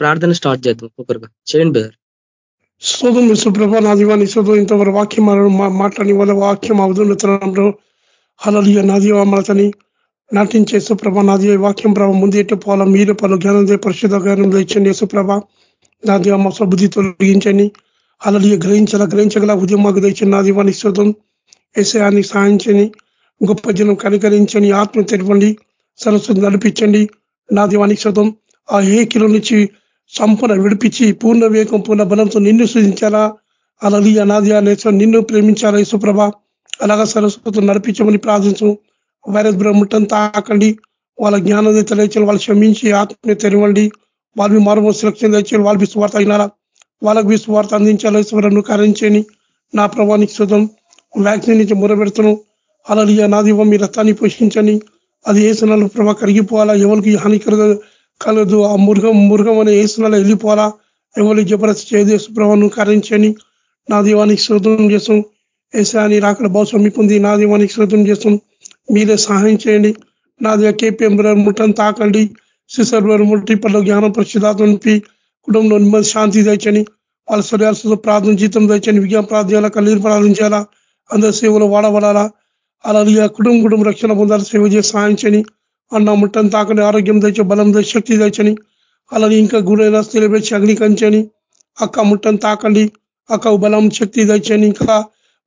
ప్రార్థన స్టార్ట్ చేద్దాం. ఒకరుగా చేయండి బ్రదర్ శోధం విశ్వప్రభ నా దివాని శోధం ఇంతవరకు వాక్యం మాట్లాడి వాళ్ళ వాక్యం అవధులతనంలో హలలియ నాదివ మలతని నటించే సుప్రభ నాది వాక్యం ప్రభ ముందు ఎట్టు పోవాలా? మీరు పలు జ్ఞానం పరిశుద్ధ జ్ఞానం తెచ్చండి సుప్రభ. నాది మా స్వబుద్ధి తొలగించండి. అలలియ గ్రహించాల గ్రహించగల ఉదయం మాకు తెచ్చండి నా దివాని శోధం ఏసయాన్ని సాధించని గొప్ప జనం కనికరించని ఆత్మ తెరవండి. సరస్సు నడిపించండి. నా దివానికి శోధం ఆ ఏకిలో నుంచి సంపూర్ణ విడిపించి పూర్ణ వేగం పూర్ణ బలంతో నిన్ను సృజించాలా? అలాది అనాది అనేసి నిన్ను ప్రేమించాలా యశుప్రభ అలాగా సరస్వతం నడిపించమని ప్రార్థించు వైరస్ బ్రహ్మటం తాకండి వాళ్ళ జ్ఞానం తెలియచేయాలి వాళ్ళు క్షమించి ఆత్మని తెరవండి. వాళ్ళని మారు సురక్షణ తెచ్చేయాలి వాళ్ళ విశ్వార్త అయినారా వాళ్ళకు విశ్వార్త అందించాలి ఈశ్వరను కరించని నా ప్రభానికి శుద్ధం వ్యాక్సిన్ నుంచి మొరబెడుతున్నాం అలలి అనాది మీ రక్తాన్ని పోషించని అది ఏ సనాలు ప్రభా కరిగిపోవాలా? ఎవరికి హానికర కలదు ఆ మృగం మృగం అనే ఏసులలో వెళ్ళిపోవాలా? ఎవరు జబరస్ చేయదేశ ప్రభావం కరించని నా దీవానికి శోధం చేస్తాం. ఏసాని రాకడ భావం మీకుంది నా దీవానికి శోధం చేస్తాం. మీరే సహాయం చేయండి. నాది కేపీఎం ముట్టని తాకండి. సిసర్ ముట్టి పనులు జ్ఞానం పరిశుధాత్మ కుటుంబంలో నెమ్మది శాంతి తెచ్చని వాళ్ళ శరీరాలతో ప్రార్థన జీతం తెచ్చని విజ్ఞాన ప్రార్థన కన్నీరు ప్రార్థించాలా అందరి సేవలు వాడబడాలా? అలా కుటుంబ కుటుంబ రక్షణ పొందాలి సేవ చేసి సాయించని అన్న ముట్టని తాకని ఆరోగ్యం తెచ్చి బలం తెచ్చి శక్తి తెచ్చని అలాగే ఇంకా గురైన స్త్రీలు పెంచి అగ్ని కంచని అక్క ముట్టని తాకండి అక్క బలం శక్తి తెచ్చని ఇంకా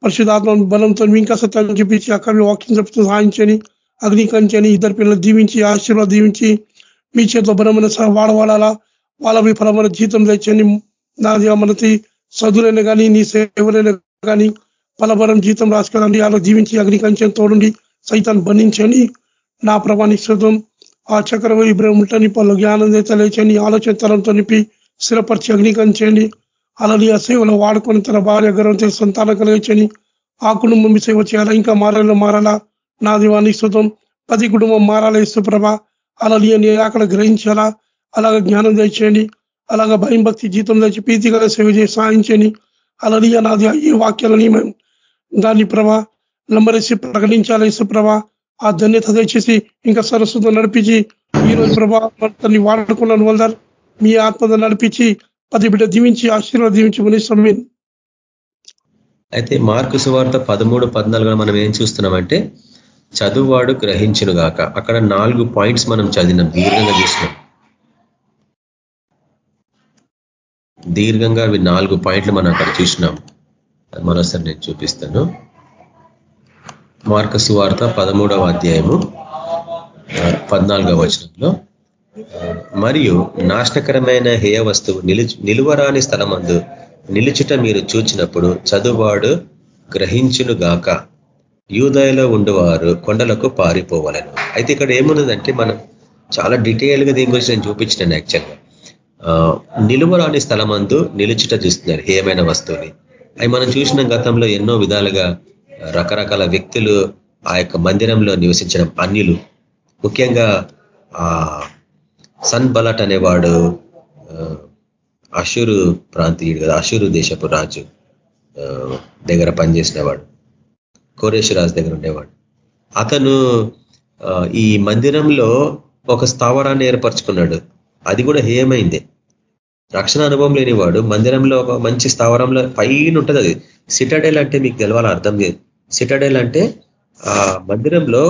పరిశుధాత్మ బలంతో ఇంకా సత్యాన్ని చూపించి అక్క వాక్యం చెప్తూ సాధించని అగ్ని కంచని ఇద్దరు పిల్లలు దీవించి ఆశీర్వాద దీవించి మీ చేతిలో బలమైన వాడవాడాలా వాళ్ళ మీ ఫలమైన జీతం తెచ్చని నా మనకి సదులైన కానీ నీ సేవలైనా కానీ ఫలబరం జీతం రాసుకదండి అలా జీవించి అగ్ని కంచెని తోడండి సైతాన్ని బంధించని నా ప్రభా శుద్ధం ఆ చక్రవ బ్రహ్మటని పలు జ్ఞానం తెలియచేయండి ఆలోచన తరంతో నింపి స్థిరపరిచి అగ్నికరించండి అలాని ఆ సేవలు వాడుకొని తన భార్య గర్వంతో సంతానం కలిగించని ఆ కుటుంబం సేవ చేయాలా? ఇంకా మారాలో మారాలా? నా దివానికి శుతం ప్రతి కుటుంబం మారాలా? ఇసుప్రభ అలాని నేను అక్కడ గ్రహించాలా? అలాగ జ్ఞానం తెచ్చేయండి అలాగ భయం భక్తి జీతం తెచ్చి ప్రీతిగా సేవ చేసి సాధించండి. అలాని నాది ఈ వాక్యాలని దాన్ని ప్రభ లంబరేసి ప్రకటించాలి? ఇసుప్రభ ఆ ధన్యత దయచేసి ఇంకా సరస్వతం నడిపించి ఈ రోజు ప్రభా తన్ని వాడుకున్నాను వల్దారు. మీ ఆత్మద నడిపించి పది బిడ్డ దీవించి ఆశీర్వాద దీవించి మునిస్తాం అయితే మార్కు సువార్త పదమూడు పద్నాలుగు మనం ఏం చూస్తున్నామంటే చదువువాడు గ్రహించును గాక. అక్కడ నాలుగు పాయింట్స్ మనం చదివినాం దీర్ఘంగా చూసినాం దీర్ఘంగా అవి నాలుగు పాయింట్లు మనం అక్కడ చూసినాం. మరోసారి నేను చూపిస్తాను. మార్కసు వార్త పదమూడవ అధ్యాయము పద్నాలుగవ వచనంలో మరియు నాశనకరమైన హేయ వస్తువు నిలువరాని స్థలమందు నిలుచుట మీరు చూచినప్పుడు చదువాడు గ్రహించును గాక. యూదయలో ఉండేవారు కొండలకు పారిపోవాలను. అయితే ఇక్కడ ఏమున్నదంటే మనం చాలా డీటెయిల్గా దీని గురించి నేను చూపించినాను యాక్చువల్గా. నిలువరాని స్థలమందు నిలుచుట చూస్తున్నారు హేయమైన వస్తువుని. అవి మనం చూసిన గతంలో ఎన్నో విధాలుగా రకరకాల వ్యక్తులు ఆ యొక్క మందిరంలో నివసించడం అన్యులు ముఖ్యంగా ఆ సన్ బలట్ అనేవాడు అషూరు ప్రాంతీయుడు కదా అషూరు దేశపు రాజు దగ్గర పనిచేసినవాడు కోరేశ్వర రాజు దగ్గర ఉండేవాడు. అతను ఈ మందిరంలో ఒక స్థావరాన్ని ఏర్పరచుకున్నాడు. అది కూడా హేయమైందే. రక్షణ అనుభవం లేనివాడు మందిరంలో ఒక మంచి స్థావరంలో పైన ఉంటుంది అది. సిటడెల్ అంటే మీకు తెలవాలి? అర్థం లేదు సిటడెల్ అంటే ఆ మందిరంలో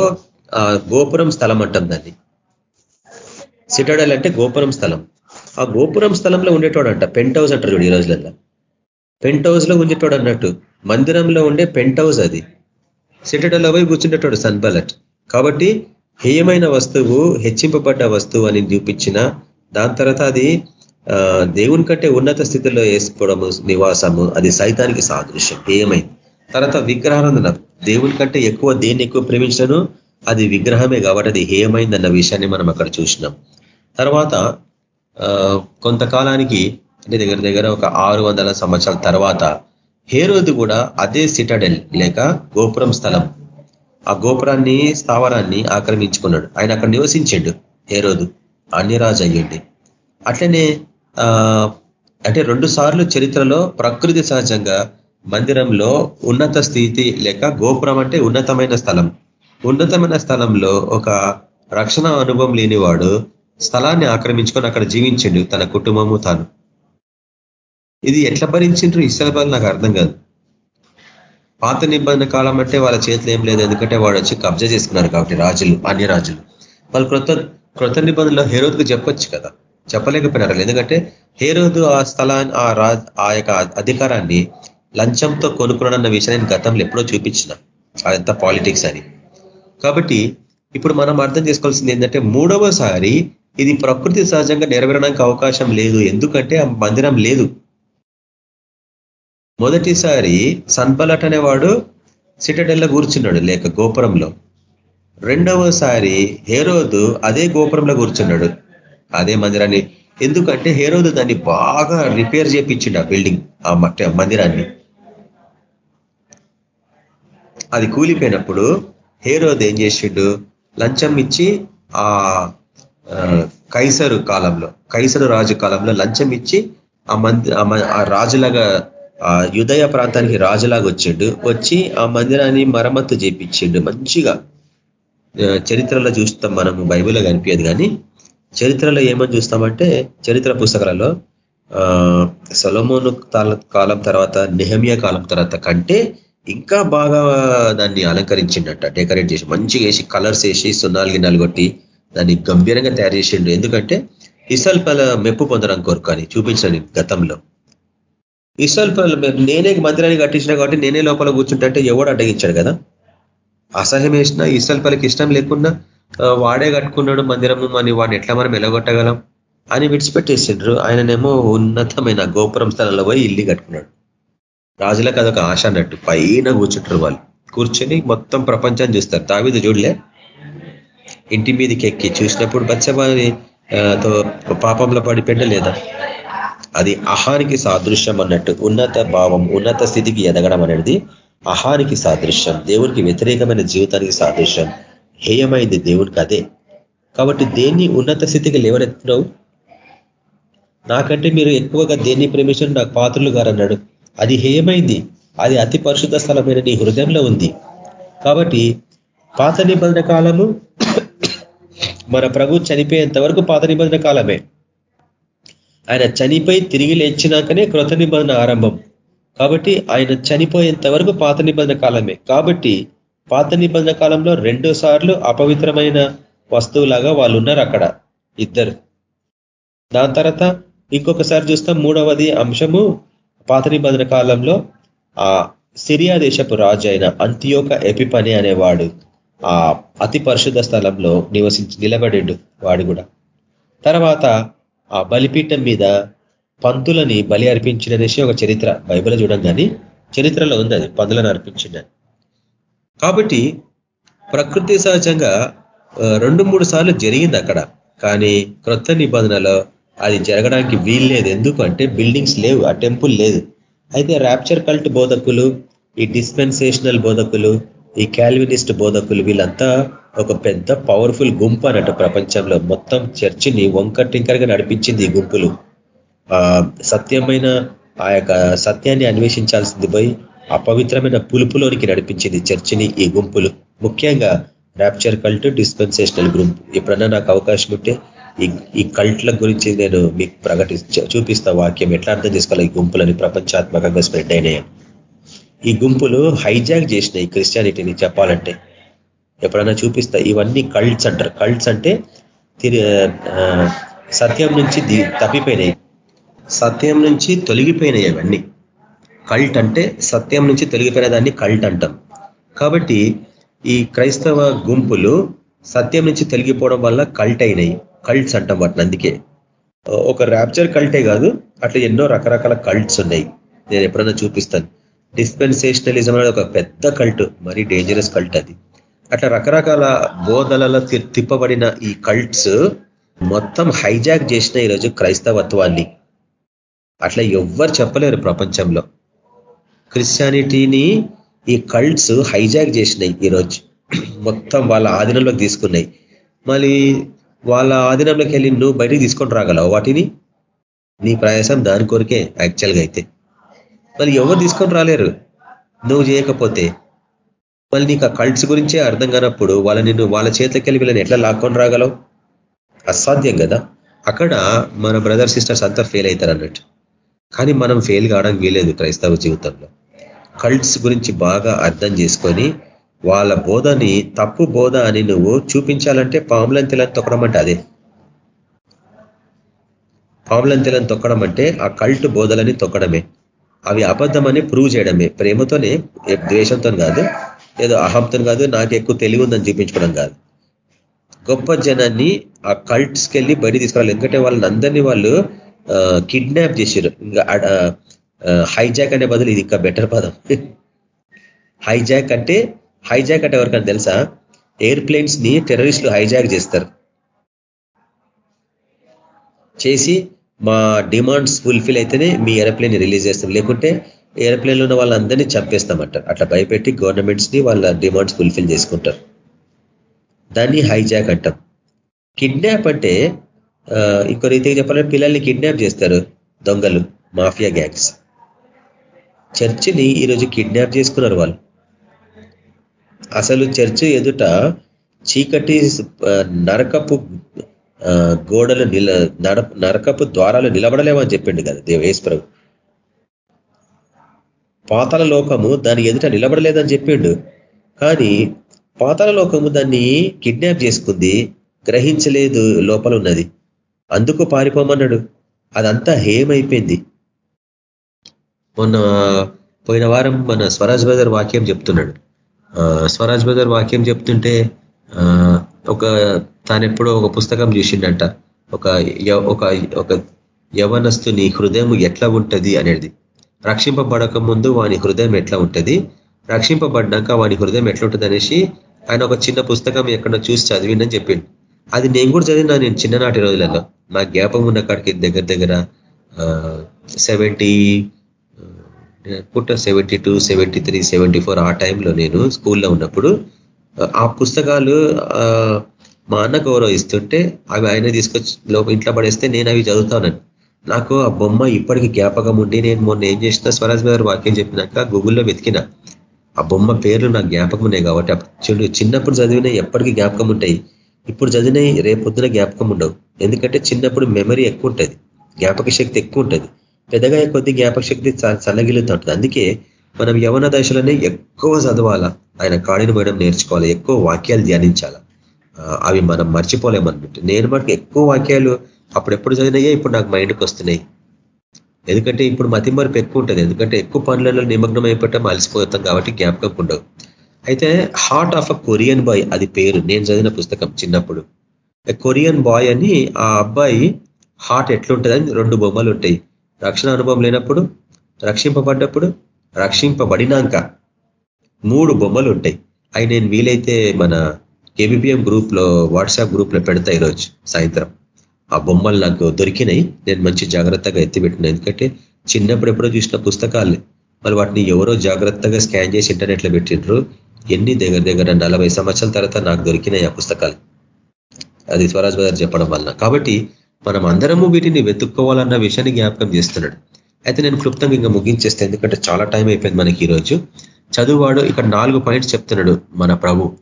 ఆ గోపురం స్థలం అంటాం దాన్ని. సిటడెల్ అంటే గోపురం స్థలం. ఆ గోపురం స్థలంలో ఉండేటోడు అంట పెంట్ హౌస్ అంటారు చూడు ఈ రోజులలో పెంట్ హౌస్లో ఉండేటోడు అన్నట్టు మందిరంలో ఉండే పెంట్ హౌస్ అది. సిటడెల్ పోయి కూర్చుండేటోడు సన్బలట్ కాబట్టి హేయమైన వస్తువు హెచ్చింపబడ్డ వస్తువు అని చూపించిన దాని తర్వాత అది దేవుని కంటే ఉన్నత స్థితిలో వేసుకోవడము నివాసము అది సైతానికి సాదృశ్యం హేయమైంది. తర్వాత విగ్రహానందన దేవుని కంటే ఎక్కువ దేన్ని ఎక్కువ ప్రేమించను అది విగ్రహమే కాబట్టి అది హేయమైందన్న విషయాన్ని మనం అక్కడ చూసినాం. తర్వాత కొంతకాలానికి అంటే దగ్గర దగ్గర ఒక ఆరు వందల సంవత్సరాల తర్వాత హేరోది కూడా అదే సిటడెల్ లేక గోపురం స్థలం. ఆ గోపురాన్ని స్థావరాన్ని ఆక్రమించుకున్నాడు. ఆయన అక్కడ నివసించాడు హేరోదు. అన్యరాజు అయ్యండి. అట్లనే అంటే రెండు సార్లు చరిత్రలో ప్రకృతి సహజంగా మందిరంలో ఉన్నత స్థితి లేక గోపురం అంటే ఉన్నతమైన స్థలం. ఉన్నతమైన స్థలంలో ఒక రక్షణ అనుభవం లేనివాడు స్థలాన్ని ఆక్రమించుకొని అక్కడ జీవించిండు తన కుటుంబము తాను. ఇది ఎట్లా భరించిండ్రు? ఇసలబాలు నాకు అర్థం కాదు. పాత నిబంధన కాలం అంటే వాళ్ళ చేతిలో ఏం లేదు. ఎందుకంటే వాడు వచ్చి కబ్జా చేసుకున్నారు కాబట్టి రాజులు అన్య రాజులు. వాళ్ళు క్రొత్త క్రొత్త నిబంధనలో హేరోద్కు చెప్పొచ్చు కదా. చెప్పలేకపోయినారు ఎందుకంటే హేరోదు ఆ స్థలాన్ని ఆ రా ఆ యొక్క అధికారాన్ని లంచంతో కొనుక్కున్న విషయాన్ని గతంలో ఎప్పుడో చూపించిన. అదంతా పాలిటిక్స్ అని. కాబట్టి ఇప్పుడు మనం అర్థం చేసుకోవాల్సింది ఏంటంటే మూడవసారి ఇది ప్రకృతి సహజంగా నెరవేరడానికి అవకాశం లేదు. ఎందుకంటే ఆ మందిరం లేదు. మొదటిసారి సన్బలట్ అనేవాడు సిటడెల్లో కూర్చున్నాడు లేక గోపురంలో. రెండవసారి హేరోదు అదే గోపురంలో కూర్చున్నాడు అదే మందిరాన్ని. ఎందుకంటే హేరోదు దాన్ని బాగా రిపేర్ చేపించిండు ఆ బిల్డింగ్ ఆ మట్టి మందిరాన్ని. అది కూలిపోయినప్పుడు హేరోద్ ఏం చేసిండు? లంచం ఇచ్చి ఆ కైసరు కాలంలో కైసరు రాజు కాలంలో లంచం ఇచ్చి ఆ మంది ఆ రాజులాగా ఆ యుదయ ప్రాంతానికి రాజులాగా వచ్చిండు. వచ్చి ఆ మందిరాన్ని మరమ్మత్తు చేపించిండు. మంచిగా చరిత్రలో చూస్తాం మనము బైబిల్లో కనిపించదు కానీ చరిత్రలో ఏమని చూస్తామంటే చరిత్ర పుస్తకాలలో సొలమోను కాలం తర్వాత నెహమియా కాలం తర్వాత కంటే ఇంకా బాగా దాన్ని అలంకరించిండట డెకరేట్ చేసి మంచిగా వేసి కలర్స్ వేసి సున్నాలుగి నలుగొట్టి కొట్టి దాన్ని గంభీరంగా తయారు చేసిండు. ఎందుకంటే ఇసల్ పల మెప్పు పొందడం కొరకు అని చూపించండి గతంలో. ఇసల్ పల నేనే మందిరాన్ని కట్టించిన కాబట్టి నేనే లోపల కూర్చుంటే ఎవడు అడ్డగించాడు కదా? అసహ్యం వేసిన ఇసల్ పలకి ఇష్టం లేకుండా వాడే కట్టుకున్నాడు మందిరము అని వాడిని ఎట్లా మనం ఎలగొట్టగలం అని విడిచిపెట్టేసిండ్రు. ఆయననేమో ఉన్నతమైన గోపురం స్థలంలో పోయి ఇల్లు కట్టుకున్నాడు. రాజులకు అదొక ఆశ అన్నట్టు. పైన కూర్చుంటారు వాళ్ళు. కూర్చొని మొత్తం ప్రపంచాన్ని చూస్తారు. దావిది చూడలే? ఇంటి మీదకి ఎక్కి చూసినప్పుడు బచ్చబాని పాపంలో పడి పెట్టలేదా అది అహానికి సాదృశ్యం అన్నట్టు. ఉన్నత భావం ఉన్నత స్థితికి ఎదగడం అనేది అహానికి సాదృశ్యం. దేవునికి వ్యతిరేకమైన జీవితానికి సాదృశ్యం. హేయమైంది దేవునికి అదే. కాబట్టి దేన్ని ఉన్నత స్థితికి లేవనెత్తున్నావు నాకంటే మీరు ఎక్కువగా దేన్ని ప్రేమించండి నాకు పాత్రలు గారు అన్నాడు అది హేయమైంది. అది అతి పరిశుద్ధ స్థలమైన నీ హృదయంలో ఉంది. కాబట్టి పాత నిబంధన కాలము మన ప్రభు చనిపోయేంత వరకు పాత నిబంధన కాలమే. ఆయన చనిపోయి తిరిగి లేచినాకనే కృత నిబంధన ఆరంభం. కాబట్టి ఆయన చనిపోయేంత వరకు పాత నిబంధన కాలమే. కాబట్టి పాత నిబంధన కాలంలో రెండు సార్లు అపవిత్రమైన వస్తువులాగా వాళ్ళు ఉన్నారు అక్కడ ఇద్దరు. దాని తర్వాత ఇంకొకసారి చూస్తాం మూడవది అంశము పాత నిబంధన కాలంలో ఆ సిరియా దేశపు రాజు అయిన అంత్యోక ఎపిపని అనేవాడు ఆ అతి పరిశుద్ధ స్థలంలో నివసించి నిలబడిండు వాడు కూడా. తర్వాత ఆ బలిపీఠం మీద పంతులని బలి అర్పించిననేసి ఒక చరిత్ర బైబిల్ చూడం కానీ చరిత్రలో ఉంది అది పందులను అర్పించిందని. కాబట్టి ప్రకృతి సహజంగా రెండు మూడు సార్లు జరిగింది అక్కడ. కానీ క్రొత్త నిబంధనలో అది జరగడానికి వీల్లేదు. ఎందుకంటే బిల్డింగ్స్ లేవు ఆ టెంపుల్ లేదు. అయితే ర్యాప్చర్ కల్ట్ బోధకులు ఈ డిస్పెన్సేషనల్ బోధకులు ఈ క్యాల్వినిస్ట్ బోధకులు వీళ్ళంతా ఒక పెద్ద పవర్ఫుల్ గుంపు అన్నట్టు ప్రపంచంలో మొత్తం చర్చిని వంకటింకరగా నడిపించింది ఈ గుంపులు. సత్యమైన ఆ యొక్క సత్యాన్ని అన్వేషించాల్సింది పోయి అపవిత్రమైన పులుపులోనికి నడిపించింది చర్చిని ఈ గుంపులు. ముఖ్యంగా ర్యాప్చర్ కల్ట్ డిస్పెన్సేషనల్ గ్రూప్ ఎప్పుడన్నా నాకు అవకాశం ఉంటే ఈ కల్ట్ల గురించి నేను మీకు ప్రకటి చూపిస్తా వాక్యం ఎట్లా అర్థం చేసుకోవాలి ఈ గుంపులని ప్రపంచాత్మకంగా స్ప్రెడ్ అయినాయి ఈ గుంపులు హైజాక్ చేసినాయి క్రిస్టియానిటీని చెప్పాలంటే. ఎప్పుడన్నా చూపిస్తా ఇవన్నీ కల్ట్స్ అంటారు. కల్ట్స్ అంటే సత్యం నుంచి తప్పిపోయినాయి. సత్యం నుంచి తొలగిపోయినాయి అవన్నీ. కల్ట్ అంటే సత్యం నుంచి తొలగిపోయిన దాన్ని కల్ట్ అంటాం. కాబట్టి ఈ క్రైస్తవ గుంపులు సత్యం నుంచి తొలగిపోవడం వల్ల కల్ట్ అయినాయి. కల్ట్స్ అంటాం వాటిని. అందుకే ఒక ర్యాప్చర్ కల్టే కాదు అట్లా ఎన్నో రకరకాల కల్ట్స్ ఉన్నాయి. నేను ఎప్పుడన్నా చూపిస్తాను. డిస్పెన్సేషనలిజం అనేది ఒక పెద్ద కల్ట్ మరీ డేంజరస్ కల్ట్ అది. అట్లా రకరకాల బోధలలో తిప్పబడిన ఈ కల్ట్స్ మొత్తం హైజాక్ చేసిన ఈరోజు క్రైస్తవత్వాన్ని. అట్లా ఎవ్వరు చెప్పలేరు ప్రపంచంలో. క్రిస్టియానిటీని ఈ కల్ట్స్ హైజాక్ చేసినాయి ఈరోజు. మొత్తం వాళ్ళ ఆధీనంలోకి తీసుకున్నాయి. మళ్ళీ వాళ్ళ ఆధీనంలోకి వెళ్ళి నువ్వు బయటికి తీసుకొని రాగలవు? వాటిని? నీ ప్రయాసం దాని కొరికే యాక్చువల్గా అయితే. మరి ఎవరు తీసుకొని రాలేరు? నువ్వు చేయకపోతే. మళ్ళీ నీకు ఆ కల్ట్స్ గురించే అర్థం కానప్పుడు వాళ్ళ నిన్ను వాళ్ళ చేతికి వెళ్ళి వీళ్ళని ఎట్లా లాక్కొని రాగలవు? అసాధ్యం కదా. అక్కడ మన బ్రదర్ సిస్టర్స్ అంతా ఫెయిల్ అవుతారు అన్నట్టు. కానీ మనం ఫెయిల్ కావడానికి వీలేదు క్రైస్తవ జీవితంలో. కల్ట్స్ గురించి బాగా అర్థం చేసుకొని వాళ్ళ బోధని తప్పు బోధ అని నువ్వు చూపించాలంటే పాములంతెలను తొక్కడం అంటే అదే. పాములంతెలను తొక్కడం అంటే ఆ కల్ట్ బోధలని తొక్కడమే. అవి అబద్ధమని ప్రూవ్ చేయడమే. ప్రేమతోనే ద్వేషంతో కాదు ఏదో అహంతో కాదు నాకు ఎక్కువ తెలివి ఉందని చూపించుకోవడం కాదు. గొప్ప జనాన్ని ఆ కల్ట్స్కి వెళ్ళి బయట తీసుకురావాలి. ఎందుకంటే వాళ్ళని అందరినీ వాళ్ళు కిడ్నాప్ చేశారు ఇంకా హైజాక్ అనే బదులు ఇది ఇంకా బెటర్ పదం. హైజాక్ అంటే హైజాక్ అంటే ఎవరికైనా తెలుసా? ఎయిర్ప్లేన్స్ని టెర్రరిస్టులు హైజాక్ చేస్తారు. చేసి మా డిమాండ్స్ ఫుల్ఫిల్ అయితేనే మీ ఏరోప్లేన్ రిలీజ్ చేస్తాం. లేకుంటే ఏరోప్లేన్లో ఉన్న వాళ్ళందరినీ చంపేస్తామంటారు అట్లా భయపెట్టి గవర్నమెంట్స్ని వాళ్ళ డిమాండ్స్ ఫుల్ఫిల్ చేసుకుంటారు. దాన్ని హైజాక్ అంటాం. కిడ్నాప్ అంటే ఇంకో రీతిగా చెప్పాలంటే పిల్లల్ని కిడ్నాప్ చేస్తారు దొంగలు మాఫియా గ్యాంగ్స్. చర్చిని ఈరోజు కిడ్నాప్ చేసుకున్నారు వాళ్ళు. అసలు చర్చి ఎదుట చీకటి నరకపు గోడలు నిల నరకపు ద్వారాలు నిలబడలేమని చెప్పిండు కదా దేవేశ్వరం పాతల లోకము దాని ఎదుట నిలబడలేదని చెప్పిండు. కానీ పాతల లోకము దాన్ని కిడ్నాప్ చేసుకుంది గ్రహించలేదు లోపల ఉన్నది. అందుకు పారిపోమన్నాడు. అదంతా హేమైపోయింది. మొన్న పోయిన వారం మన స్వరాజ్ బజార్ వాక్యం చెప్తున్నాడు. స్వరాజ్ బజార్ వాక్యం చెప్తుంటే ఒక తానెప్పుడో ఒక పుస్తకం చూసిండంట. ఒక ఒక ఒక యవనస్తుని హృదయం ఎట్లా ఉంటుంది అనేది. రక్షింపబడక ముందు వాని హృదయం ఎట్లా ఉంటుంది? రక్షింపబడ్డాక వాని హృదయం ఎట్లా ఉంటుంది అనేసి ఆయన ఒక చిన్న పుస్తకం ఎక్కడో చూసి చదివిందని చెప్పిండు. అది నేను కూడా చదివినా నేను చిన్ననాటి రోజులలో. నా జ్ఞాపం ఉన్న కాడికి దగ్గర దగ్గర సెవెంటీ పుట్ట seventy two seventy three seventy four ఆ టైంలో నేను స్కూల్లో ఉన్నప్పుడు ఆ పుస్తకాలు మా అన్న గౌరవిస్తుంటే అవి ఆయన తీసుకొచ్చి లోపల ఇంట్లో పడేస్తే నేను అవి చదువుతాను నాకు ఆ బొమ్మ ఇప్పటికీ జ్ఞాపకం ఉండి నేను మొన్న ఏం చేసిన స్వరాజ్ గారు వాక్యం చెప్పినాక గూగుల్లో వెతికిన. ఆ బొమ్మ పేర్లు నాకు జ్ఞాపకం ఉన్నాయి కాబట్టి చూడు చిన్నప్పుడు చదివినవి ఎప్పటికీ జ్ఞాపకం ఉంటాయి. ఇప్పుడు చదివినవి రేపొద్దున జ్ఞాపకం ఉండవు. ఎందుకంటే చిన్నప్పుడు మెమరీ ఎక్కువ ఉంటుంది. జ్ఞాపక శక్తి ఎక్కువ ఉంటుంది. పెద్దగా కొద్ది జ్ఞాపక శక్తి చల్లగిలుతూ ఉంటుంది అందుకే మనం యవన దశలోనే ఎక్కువ చదవాలా. ఆయన కాడిని పోయడం నేర్చుకోవాలి. ఎక్కువ వాక్యాలు ధ్యానించాలా. అవి మనం మర్చిపోలేమన్నట్టు నేను మనకి ఎక్కువ వాక్యాలు అప్పుడెప్పుడు చదివినాయో ఇప్పుడు నాకు మైండ్కి వస్తున్నాయి ఎందుకంటే ఇప్పుడు మతి మరపు ఎక్కువ ఉంటుంది. ఎందుకంటే ఎక్కువ పనులలో నిమగ్నం అయిపోవటం అలసిపోతాం కాబట్టి జ్ఞాపకం ఉండవు. అయితే heart of a Korean boy అది పేరు. నేను చదివిన పుస్తకం చిన్నప్పుడు. కొరియన్ బాయ్ అని ఆ అబ్బాయి హార్ట్ ఎట్లుంటుందని రెండు బొమ్మలు ఉంటాయి రక్షణ అనుభవం లేనప్పుడు రక్షింపబడ్డప్పుడు రక్షింపబడినాక మూడు బొమ్మలు ఉంటాయి. అవి నేను వీలైతే మన కేబిపిఎం గ్రూప్లో వాట్సాప్ గ్రూప్లో పెడతా ఈరోజు సాయంత్రం. ఆ బొమ్మలు నాకు దొరికినాయి. నేను మంచి జాగ్రత్తగా ఎత్తిపెట్టిన ఎందుకంటే చిన్నప్పుడు ఎప్పుడో చూసిన పుస్తకాలు. మరి వాటిని ఎవరో జాగ్రత్తగా స్కాన్ చేసి ఇంటర్నెట్లో పెట్టిండ్రు. ఎన్ని దగ్గర దగ్గర నలభై సంవత్సరాల తర్వాత నాకు దొరికినాయి ఆ పుస్తకాలు. అది స్వరాజ్ బజార్ చెప్పడం వలన. కాబట్టి మనం అందరము వీటిని వెతుక్కోవాలన్న విషయాన్ని జ్ఞాపకం చేస్తున్నాడు. అయితే నేను క్లుప్తంగా ఇంకా ముగించేస్తే ఎందుకంటే చాలా టైం అయిపోయింది మనకి ఈరోజు. చదువువాడు ఇక్కడ నాలుగు పాయింట్స్ చెప్తున్నాడు మన ప్రభు.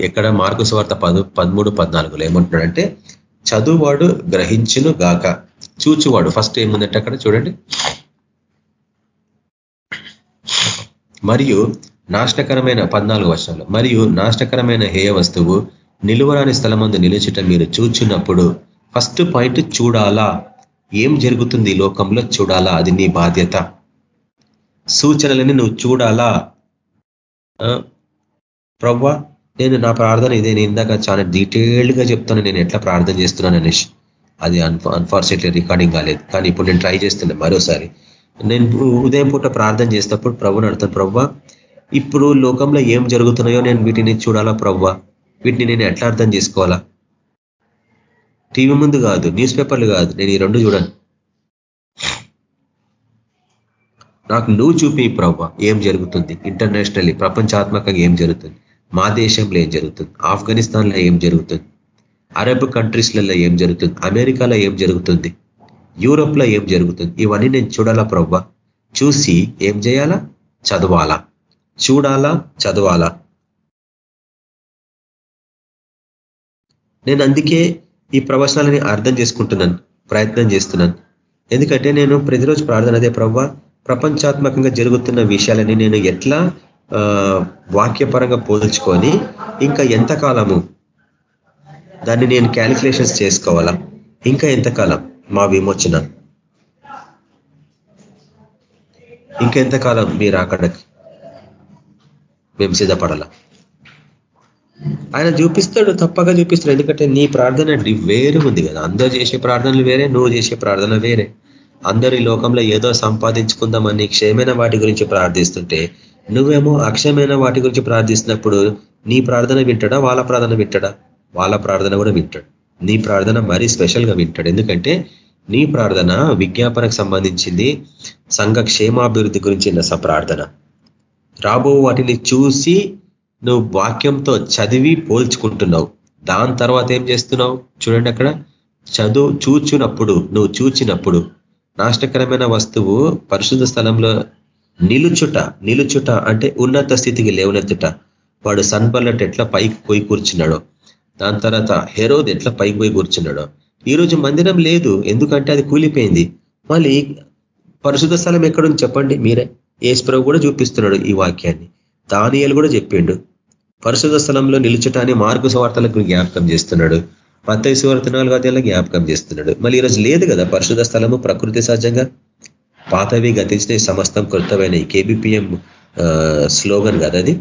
ఎక్కడ? మార్కు స్వార్థ పదు పదమూడు పద్నాలుగులో ఏమంటున్నాడంటే చదువువాడు గ్రహించును గాక. చూచువాడు. ఫస్ట్ ఏముందంటే అక్కడ చూడండి. మరియు నాశనకరమైన పద్నాలుగు వర్షాలు మరియు నాశనకరమైన హేయ వస్తువు నిలువరాని స్థలమందు నిలిచిట మీరు చూచినప్పుడు ఫస్ట్ పాయింట్ చూడాలా? ఏం జరుగుతుంది లోకంలో చూడాలా? అది నీ బాధ్యత. సూచనలని నువ్వు చూడాలా? ప్రవ్వా నేను నా ప్రార్థన ఇదే. నేను ఇందాక చాలా డీటెయిల్డ్గా చెప్తాను. నేను ఎట్లా ప్రార్థన చేస్తున్నాను అనేసి అది అన్ఫార్చునేట్లీ రికార్డింగ్ కాలేదు. కానీ ఇప్పుడు నేను ట్రై చేస్తున్నా మరోసారి. నేను ఉదయం పూట ప్రార్థన చేసినప్పుడు ప్రభుని నడుతాను ప్రవ్వా ఇప్పుడు లోకంలో ఏం జరుగుతున్నాయో నేను వీటిని చూడాలా ప్రవ్వా? వీటిని నేను ఎట్లా అర్థం చేసుకోవాలా? టీవీ ముందు కాదు న్యూస్ పేపర్లు కాదు. నేను ఈ రెండు చూడను. నాకు నువ్వు చూపి ప్రవ్వ ఏం జరుగుతుంది? ఇంటర్నేషనల్లీ ప్రపంచాత్మకంగా ఏం జరుగుతుంది? మా దేశంలో ఏం జరుగుతుంది? ఆఫ్ఘనిస్తాన్లో ఏం జరుగుతుంది? అరబ్ కంట్రీస్లలో ఏం జరుగుతుంది? అమెరికాలో ఏం జరుగుతుంది? యూరోప్లో ఏం జరుగుతుంది? ఇవన్నీ నేను చూడాలా ప్రవ్వ చూసి ఏం చేయాలా? చదవాలా. చూడాలా? చదవాలా. నేను అందుకే ఈ ప్రవచనాలని అర్థం చేసుకుంటున్నాను ప్రయత్నం చేస్తున్నాను. ఎందుకంటే నేను ప్రతిరోజు ప్రార్థన అదే ప్రవ్వ ప్రపంచాత్మకంగా జరుగుతున్న విషయాలని నేను ఎట్లా వాక్యపరంగా పోల్చుకొని ఇంకా ఎంతకాలము దాన్ని నేను క్యాలిక్యులేషన్స్ చేసుకోవాలా? ఇంకా ఎంతకాలం మా విమోచన? ఇంకెంతకాలం మీరు అక్కడికి మేము సిద్ధపడాలా? ఆయన చూపిస్తాడు తప్పగా చూపిస్తాడు. ఎందుకంటే నీ ప్రార్థన వేరు ఉంది కదా. అందరూ చేసే ప్రార్థనలు వేరే నువ్వు చేసే ప్రార్థన వేరే. అందరు ఈ లోకంలో ఏదో సంపాదించుకుందామని క్షయమైన వాటి గురించి ప్రార్థిస్తుంటే నువ్వేమో అక్షయమైన వాటి గురించి ప్రార్థిస్తున్నప్పుడు నీ ప్రార్థన వింటాడా వాళ్ళ ప్రార్థన వింటాడా? వాళ్ళ ప్రార్థన కూడా వింటాడు. నీ ప్రార్థన మరీ స్పెషల్గా వింటాడు. ఎందుకంటే నీ ప్రార్థన విజ్ఞాపనకు సంబంధించింది సంఘ క్షేమాభివృద్ధి గురించి ప్రార్థన. రాబో వాటిని చూసి నువ్వు వాక్యంతో చదివి పోల్చుకుంటున్నావు. దాని తర్వాత ఏం చేస్తున్నావు? చూడండి అక్కడ. చదువు చూచినప్పుడు నువ్వు చూచినప్పుడు నాశనకరమైన వస్తువు పరిశుద్ధ స్థలంలో నిలుచుట నిలుచుట అంటే ఉన్నత స్థితికి లేవనెత్తుట. వాడు సన్బల్లట్ ఎట్లా పైకి పోయి కూర్చున్నాడో. దాని తర్వాత హెరోద్ ఎట్లా పైకి పోయి కూర్చున్నాడో. ఈరోజు మందిరం లేదు. ఎందుకంటే అది కూలిపోయింది. మళ్ళీ పరిశుద్ధ స్థలం ఎక్కడుంది చెప్పండి. మీరే. ఏసుప్రభు కూడా చూపిస్తున్నాడు ఈ వాక్యాన్ని. దానియాలు కూడా చెప్పిండు. పరిశుద్ధ స్థలంలో నిలిచటాన్ని మార్కు సువార్తలకు జ్ఞాపకం చేస్తున్నాడు. పత్తైసు సువార్త నాలుగు అధ్యాయంలో జ్ఞాపకం చేస్తున్నాడు. మళ్ళీ ఈరోజు లేదు కదా పరిశుధ స్థలము ప్రకృతి సహజంగా? పాతవి గతించిన సమస్తం కృతమైన కేబిపిఎం స్లోగన్ కదా అది?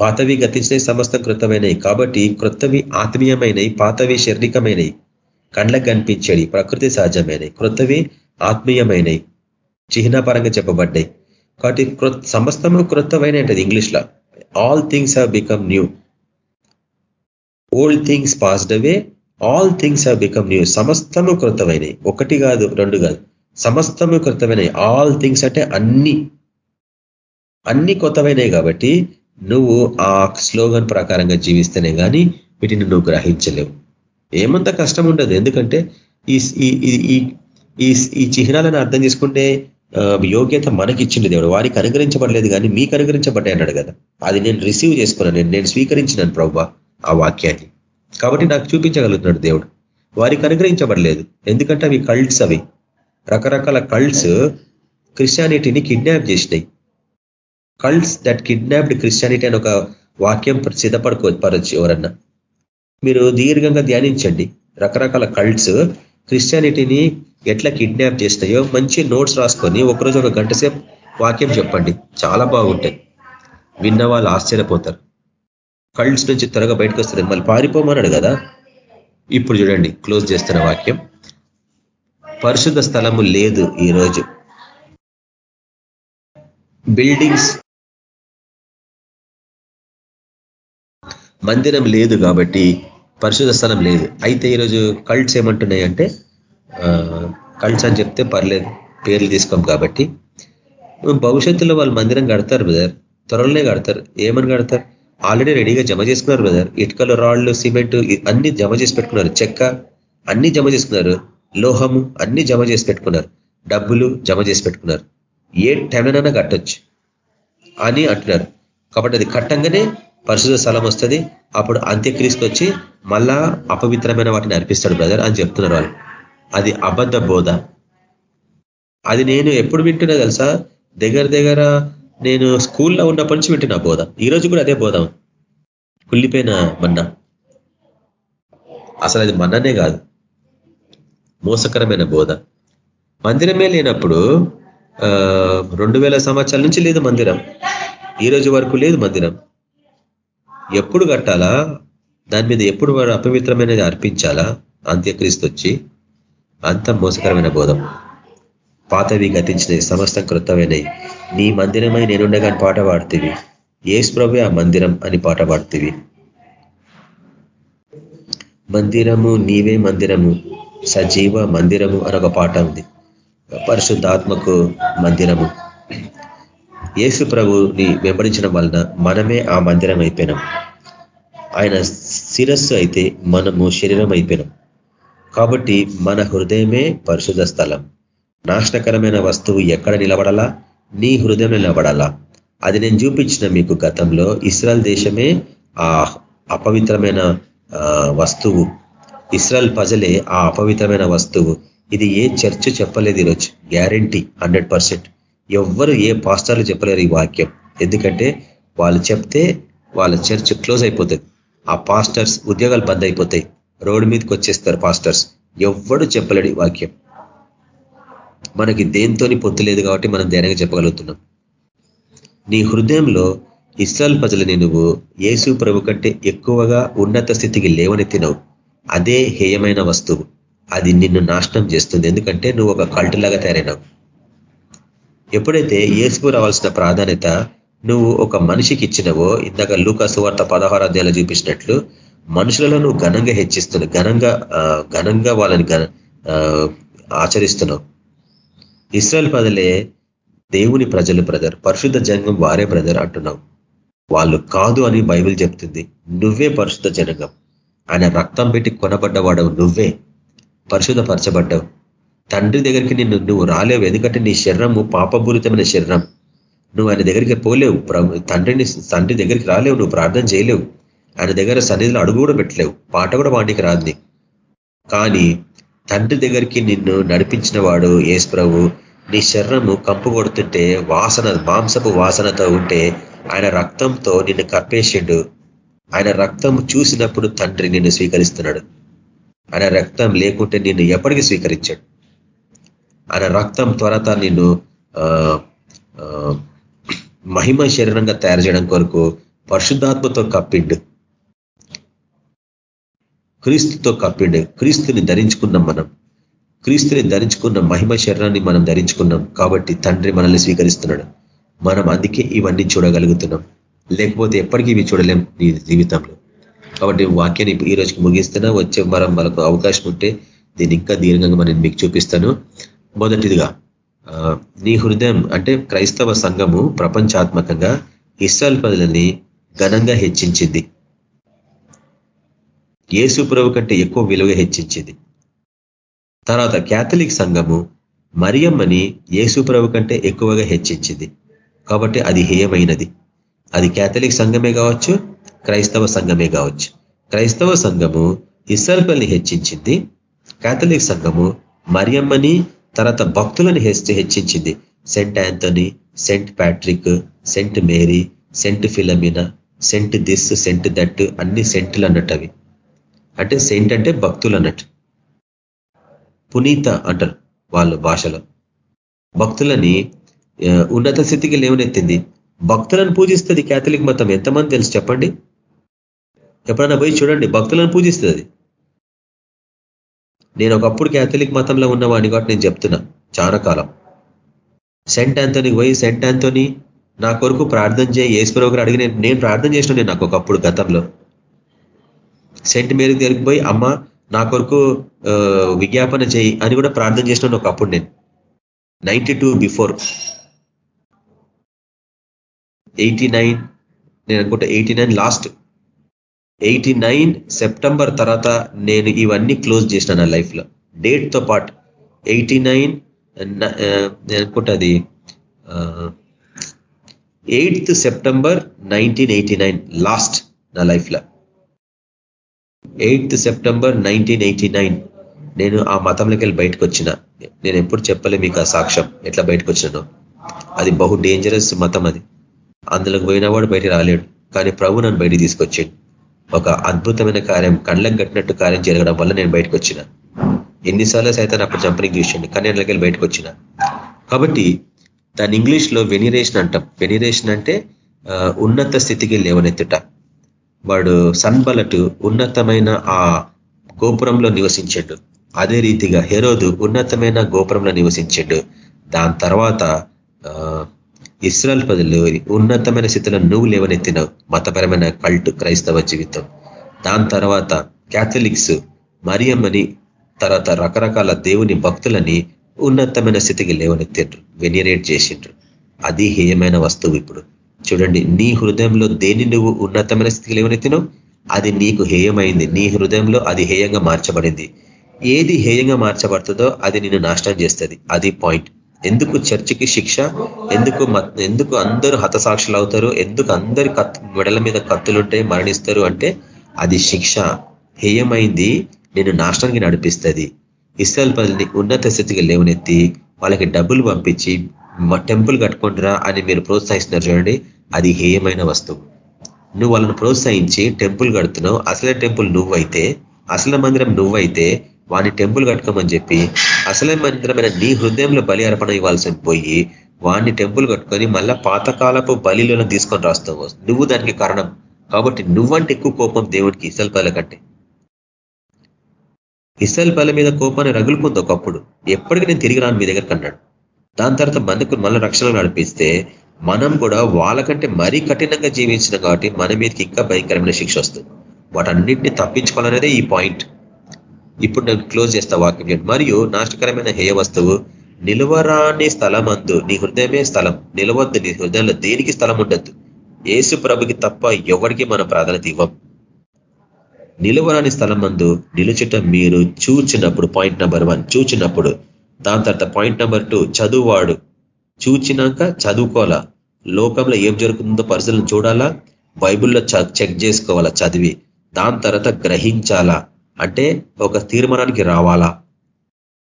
పాతవి గతించిన సమస్తం కృతమైనవి. కాబట్టి క్రొత్తవి ఆత్మీయమైనవి పాతవి శారీరకమైనవి. కండ్లకు కనిపించేవి ప్రకృతి సహజమైనవి. క్రొత్తవి ఆత్మీయమైనవి. చిహ్నపరంగా చెప్పబడ్డాయి. కాబట్టి సమస్తము క్రొత్తమైన అంటది ఇంగ్లీష్లో? All things have become new old things passed away all things have become new సమస్తము కృతమైనవి ఒకటి కాదు రెండు కాదు. సమస్తము కృతమైనవి ఆల్ థింగ్స్ అంటే అన్ని. అన్ని కొత్తమైనవి కాబట్టి నువ్వు ఆ స్లోగన్ ప్రకారంగా జీవిస్తేనే కానీ వీటిని నువ్వు గ్రహించలేవు. ఏమంత కష్టం ఉండదు. ఎందుకంటే ఈ ఈ చిహ్నాలను అర్థం చేసుకుంటే యోగ్యత మనకి ఇచ్చింది దేవుడు. వారికి అనుగ్రహించబడలేదు కానీ మీకు అనుగ్రహించబడ్డాయి అన్నాడు కదా. అది నేను రిసీవ్ చేసుకున్నాను నేను నేను స్వీకరించినాను ప్రభావ ఆ వాక్యాన్ని. కాబట్టి నాకు చూపించగలుగుతున్నాడు దేవుడు. వారికి అనుగ్రహించబడలేదు. ఎందుకంటే అవి కల్ట్స్ అవి. రకరకాల కల్ట్స్ క్రిస్టియానిటీని కిడ్నాప్ చేసినాయి. కల్ట్స్ దట్ కిడ్నాప్డ్ క్రిస్టియానిటీ అని ఒక వాక్యం సిద్ధపడుకోపరచు ఎవరన్నా. మీరు దీర్ఘంగా ధ్యానించండి. రకరకాల కల్ట్స్ క్రిస్టియానిటీని ఎట్లా కిడ్నాప్ చేస్తాయో మంచి నోట్స్ రాసుకొని ఒకరోజు ఒక గంట సేపు వాక్యం చెప్పండి. చాలా బాగుంటాయి. విన్న వాళ్ళు ఆశ్చర్యపోతారు. కల్ట్స్ నుంచి త్వరగా బయటకు వస్తుంది. మళ్ళీ పారిపోమన్నాడు కదా? ఇప్పుడు చూడండి క్లోజ్ చేస్తున్న వాక్యం. పరిశుద్ధ స్థలము లేదు ఈరోజు. బిల్డింగ్స్ మందిరం లేదు కాబట్టి పరిశుద్ధ స్థలం లేదు. అయితే ఈరోజు కల్ట్స్ ఏమంటున్నాయి అంటే అని చెప్తే పర్లేదు పేర్లు తీసుకోం కాబట్టి. భవిష్యత్తులో వాళ్ళు మందిరం కడతారు బ్రదర్ త్వరలోనే కడతారు. ఏమని కడతారు? ఆల్రెడీ రెడీగా జమ చేసుకున్నారు బ్రదర్ ఇటుకలు రాళ్ళు సిమెంట్ అన్ని జమ చేసి పెట్టుకున్నారు. చెక్క అన్ని జమ చేసుకున్నారు. లోహము అన్ని జమ చేసి పెట్టుకున్నారు. డబ్బులు జమ చేసి పెట్టుకున్నారు. ఏ టైంలోనైనా కట్టొచ్చు అని అంటున్నారు. కాబట్టి అది కట్టంగానే పరిశుద్ధ స్థలం వస్తుంది. అప్పుడు అంత్యక్రీస్తు వచ్చి మళ్ళా అపవిత్రమైన వాటిని అర్పిస్తాడు బ్రదర్ అని చెప్తున్నారు వాళ్ళు. అది అబద్ధ బోధ. అది నేను ఎప్పుడు వింటున్నా తెలుసా? దగ్గర దగ్గర నేను స్కూల్లో ఉన్నప్పటి నుంచి వింటున్నా బోధ. ఈరోజు కూడా అదే బోధ. కుళ్ళిపోయిన మన్న. అసలు అది మన్ననే కాదు. మోసకరమైన బోధ. మందిరమే లేనప్పుడు రెండు వేల సంవత్సరాల నుంచి లేదు మందిరం. ఈ రోజు వరకు లేదు మందిరం. ఎప్పుడు కట్టాలా? దాని మీద ఎప్పుడు వారు అపవిత్రమైనది అర్పించాలా? అంత్యక్రీస్తు వచ్చి అంత మోసకరమైన బోధం. పాతవి గతించినవి సమస్తం కృతమైనవి. నీ మందిరమై నేనుండగాని పాట పాడుతీవి. ఏసు ఆ మందిరం అని పాట పాడుతీవి. మందిరము నీవే మందిరము సజీవ మందిరము అనొక పాట ఉంది. పరిశుద్ధాత్మకు మందిరము. ఏసు ప్రభుని వెంబడించడం వలన మనమే ఆ మందిరం అయిపోయినాం. ఆయన శిరస్సు అయితే మనము శరీరం అయిపోయినాం. కాబట్టి మన హృదయమే పరిశుద్ధ స్థలం. నాశనకరమైన వస్తువు ఎక్కడ నిలబడాలా? నీ హృదయం నిలబడాలా. అది నేను చూపించిన మీకు గతంలో ఇస్రాయల్ దేశమే ఆ అపవిత్రమైన వస్తువు. ఇస్రాయల్ ప్రజలే ఆ అపవిత్రమైన వస్తువు. ఇది ఏ చర్చ్ చెప్పలేదు ఈరోజు? Guarantee hundred percent. ఎవ్వరు ఏ పాస్టర్లు చెప్పలేరు ఈ వాక్యం. ఎందుకంటే వాళ్ళు చెప్తే వాళ్ళ చర్చ్ క్లోజ్ అయిపోతుంది. ఆ పాస్టర్స్ ఉద్యోగాలు బంద్ అయిపోతాయి. రోడ్డు మీదకి వచ్చేస్తారు పాస్టర్స్. ఎవ్వడు చెప్పలేడు వాక్యం. మనకి దేంతోని పొత్తు లేదు కాబట్టి మనం ధైర్యంగా చెప్పగలుగుతున్నాం. నీ హృదయంలో ఇస్రాయల్ ప్రజలని నువ్వు యేసు ప్రభు కంటే ఎక్కువగా ఉన్నత స్థితికి లేవనెత్తినవు. అదే హేయమైన వస్తువు. అది నిన్ను నాశనం చేస్తుంది. ఎందుకంటే నువ్వు ఒక కల్టులాగా తయారైనావు. ఎప్పుడైతే ఏసుకు రావాల్సిన ప్రాధాన్యత నువ్వు ఒక మనిషికి ఇచ్చినవో ఇందాక లూకా సువార్త పదహారు అధ్యాయులు చూపించినట్లు మనుషులలో నువ్వు ఘనంగా హెచ్చిస్తున్నావు ఘనంగా ఘనంగా వాళ్ళని ఆచరిస్తున్నావు. ఇస్రాయల్ ప్రజలే దేవుని ప్రజలు బ్రదర్ పరిశుద్ధ జంగం వారే బ్రదర్ అంటున్నావు. వాళ్ళు కాదు అని బైబిల్ చెప్తుంది నువ్వే పరిశుద్ధ జనగం. ఆయన రక్తం పెట్టి కొనబడ్డవాడవు నువ్వే పరిశుద్ధపరచబడ్డావు. తండ్రి దగ్గరికి నిన్ను నువ్వు రాలేవు ఎందుకంటే నీ శరీరము పాపపూరితమైన శరీరం. నువ్వు ఆయన దగ్గరికి పోలేవు తండ్రిని తండ్రి దగ్గరికి రాలేవు నువ్వు ప్రార్థన చేయలేవు. ఆయన దగ్గర సన్నిధిలో అడుగు కూడా పెట్టలేవు. పాట కూడా వాటికి రాంది. కానీ తండ్రి దగ్గరికి నిన్ను నడిపించిన వాడు ఏసు నీ శరీరము కంపు కొడుతుంటే వాసన మాంసపు వాసనతో ఉంటే ఆయన రక్తంతో నిన్ను కప్పేసిండు. ఆయన రక్తం చూసినప్పుడు తండ్రి నిన్ను స్వీకరిస్తున్నాడు. ఆయన రక్తం లేకుంటే నిన్ను ఎప్పటికీ స్వీకరించాడు. ఆయన రక్తం త్వరత నిన్ను మహిమ శరీరంగా తయారు చేయడం కొరకు పరిశుద్ధాత్మతో కప్పిండు. క్రీస్తుతో కప్పిండే క్రీస్తుని ధరించుకున్నాం మనం. క్రీస్తుని ధరించుకున్న మహిమ శరీరాన్ని మనం ధరించుకున్నాం. కాబట్టి తండ్రి మనల్ని స్వీకరిస్తున్నాడు. మనం అందుకే ఇవన్నీ చూడగలుగుతున్నాం. లేకపోతే ఎప్పటికీ ఇవి చూడలేం నీ జీవితంలో. కాబట్టి వాక్యాన్ని ఈ రోజుకి ముగిస్తున్నా వచ్చే మనం మనకు అవకాశం ఉంటే దీన్ని ఇంకా దీర్ఘంగా మనం మీకు చూపిస్తాను. మొదటిదిగా నీ హృదయం అంటే క్రైస్తవ సంఘము ప్రపంచాత్మకంగా ఇస్రాల్ పదులని ఘనంగా హెచ్చించింది. యేసు ప్రభు కంటే ఎక్కువ విలువ హెచ్చించింది. తర్వాత క్యాథలిక్ సంఘము మరియమ్మని యేసు ప్రభు కంటే ఎక్కువగా హెచ్చించింది. కాబట్టి అది హేయమైనది. అది క్యాథలిక్ సంఘమే కావచ్చు క్రైస్తవ సంఘమే కావచ్చు. క్రైస్తవ సంఘము ఇసల్పల్ని హెచ్చించింది క్యాథలిక్ సంఘము మరియమ్మని తర్వాత భక్తులను హెచ్చించింది. Saint Anthony saint Patrick saint Mary saint Philomena saint this saint that అన్ని సెంట్లు అన్నట్టు అంటే సెయింట్ అంటే భక్తులు అన్నట్టు పునీత అంటారు వాళ్ళ భాషలో. భక్తులని ఉన్నత స్థితికి లేవనెత్తింది. భక్తులను పూజిస్తుంది క్యాథలిక్ మతం. ఎంతమంది తెలుసు చెప్పండి? ఎప్పుడన్నా పోయి చూడండి భక్తులను పూజిస్తుంది. నేను ఒకప్పుడు క్యాథలిక్ మతంలో ఉన్నవాడిని కాబట్టి నేను చెప్తున్నా. చాలా కాలం. సెంట్ ఆంథోనీకి పోయి సెంట్ ఆంథోనీ నా కొరకు ప్రార్థన చేయి ఏసుప్రభు అడిగి నేను ప్రార్థన చేసిన నేను నాకు ఒకప్పుడు గతంలో. సెంట్ మేరీ దగ్గరికి పోయి అమ్మ నా కొరకు విజ్ఞాపన చేయి అని కూడా ప్రార్థన చేసిన ఒకప్పుడు నేను. Ninety before. ఎయిటీ నైన్ నేను అనుకుంటా eighty nine last. Eighty nine September తర్వాత నేను ఇవన్నీ క్లోజ్ చేసిన నా లైఫ్లో డేట్తో పాటు ఎయిటీ నైన్ నేను అనుకుంటా అది eighth September nineteen eighty nine last నా లైఫ్లో ఎయిత్ సెప్టెంబర్ నైన్టీన్ నైన్. నేను ఆ మతంలోకి వెళ్ళి బయటకు వచ్చిన నేను ఎప్పుడు చెప్పలే మీకు ఆ సాక్ష్యం. ఎట్లా బయటకు వచ్చినానో అది బహు డేంజరస్ మతం అది. అందులోకి పోయినవాడు బయట రాలేడు. కానీ ప్రభు నన్ను బయటికి తీసుకొచ్చాడు. ఒక అద్భుతమైన కార్యం కళ్ళకు కట్టినట్టు కార్యం జరగడం వల్ల నేను బయటకు వచ్చిన ఎన్నిసార్లు సైతాన్ని అప్పుడు చంపనికి చూసాడు. కానీ నేను వెళ్ళి బయటకు వచ్చిన కాబట్టి దాని ఇంగ్లీష్లో వెనిరేషన్ అంటాం. వెనిరేషన్ అంటే ఉన్నత స్థితికి లేవనెత్తుట. వాడు సన్బలటు ఉన్నతమైన ఆ గోపురంలో నివసించాడు. అదే రీతిగా హెరోదు ఉన్నతమైన గోపురంలో నివసించాడు. దాని తర్వాత ఇస్రాయల్ ప్రజలు ఉన్నతమైన స్థితిలో నువ్వు లేవనెత్తినావు. మతపరమైన కల్ట్ క్రైస్తవ జీవితం. దాని తర్వాత క్యాథలిక్స్ మరియమ్మని తర్వాత రకరకాల దేవుని భక్తులని ఉన్నతమైన స్థితికి లేవనెత్తిండ్రు. వెనిరేట్ చేసిండ్రు. అది హేయమైన వస్తువు ఇప్పుడు. చూడండి నీ హృదయంలో దేని నువ్వు ఉన్నతమైన స్థితికి లేవనెత్తినావు అది నీకు హేయమైంది. నీ హృదయంలో అది హేయంగా మార్చబడింది. ఏది హేయంగా మార్చబడుతుందో అది నిన్ను నాశనం చేస్తుంది. అది పాయింట్. ఎందుకు చర్చికి శిక్ష? ఎందుకు ఎందుకు అందరూ హతసాక్షులు అవుతారు? ఎందుకు అందరి మెడల మీద కత్తులుంటాయి మరణిస్తారు అంటే అది శిక్ష. హేయమైంది నేను నాశనానికి నడిపిస్తుంది. ఇస్రాయల్ పదిని ఉన్నత స్థితికి లేవనెత్తి వాళ్ళకి డబ్బులు పంపించి టెంపుల్ కట్టుకుంటురా అని మీరు ప్రోత్సహిస్తున్నారు చూడండి. అది హేయమైన వస్తువు. నువ్వు వాళ్ళని ప్రోత్సహించి టెంపుల్ కడుతున్నావు. అసలే టెంపుల్ నువ్వైతే అసలు మందిరం నువ్వైతే వాని టెంపుల్ కట్టుకోమని చెప్పి అసలే మందిరమైన నీ హృదయంలో బలి అర్పణ ఇవ్వాల్సి పోయి వాడిని టెంపుల్ కట్టుకొని మళ్ళా పాతకాలపు బలిలోనే తీసుకొని రాస్తావు. నువ్వు దానికి కారణం. కాబట్టి నువ్వంటే ఎక్కువ కోపం దేవుడికి ఇసల్పాల కంటే. ఇసల్పాల మీద కోపాన్ని రగులుకుంది ఒకప్పుడు. ఎప్పటికీ నేను తిరిగి రాను మీ దగ్గర అన్నాడు. దాని తర్వాత మనకు మళ్ళీ రక్షణ నడిపిస్తే మనం కూడా వాళ్ళకంటే మరీ కఠినంగా జీవించిన కాబట్టి మన మీదకి ఇంకా భయంకరమైన శిక్ష వస్తుంది. వాటన్నిటిని తప్పించుకోవాలనేదే ఈ పాయింట్ ఇప్పుడు నేను క్లోజ్ చేస్తా వాక్యం మరియు నాశకరమైన హేయ వస్తువు నిలువరాని స్థలమందు నీ హృదయమే స్థలం. నిలవద్దు నీ హృదయంలో దేనికి స్థలం ఉండద్దు. ఏసు ప్రభుకి తప్ప ఎవరికి మన ప్రాధాన్యత ఇవ్వం. నిలువరాని స్థలం మందు నిలుచుట మీరు చూచినప్పుడు పాయింట్ నెంబర్ వన్ చూచినప్పుడు దాని తర్వాత పాయింట్ నెంబర్ టూ చదువువాడు. చూచినాక చదువుకోవాలా? లోకంలో ఏం జరుగుతుందో పరిస్థితులను చూడాలా? బైబుల్లో చెక్ చేసుకోవాలా చదివి. దాని తర్వాత గ్రహించాలా? అంటే ఒక తీర్మానానికి రావాలా?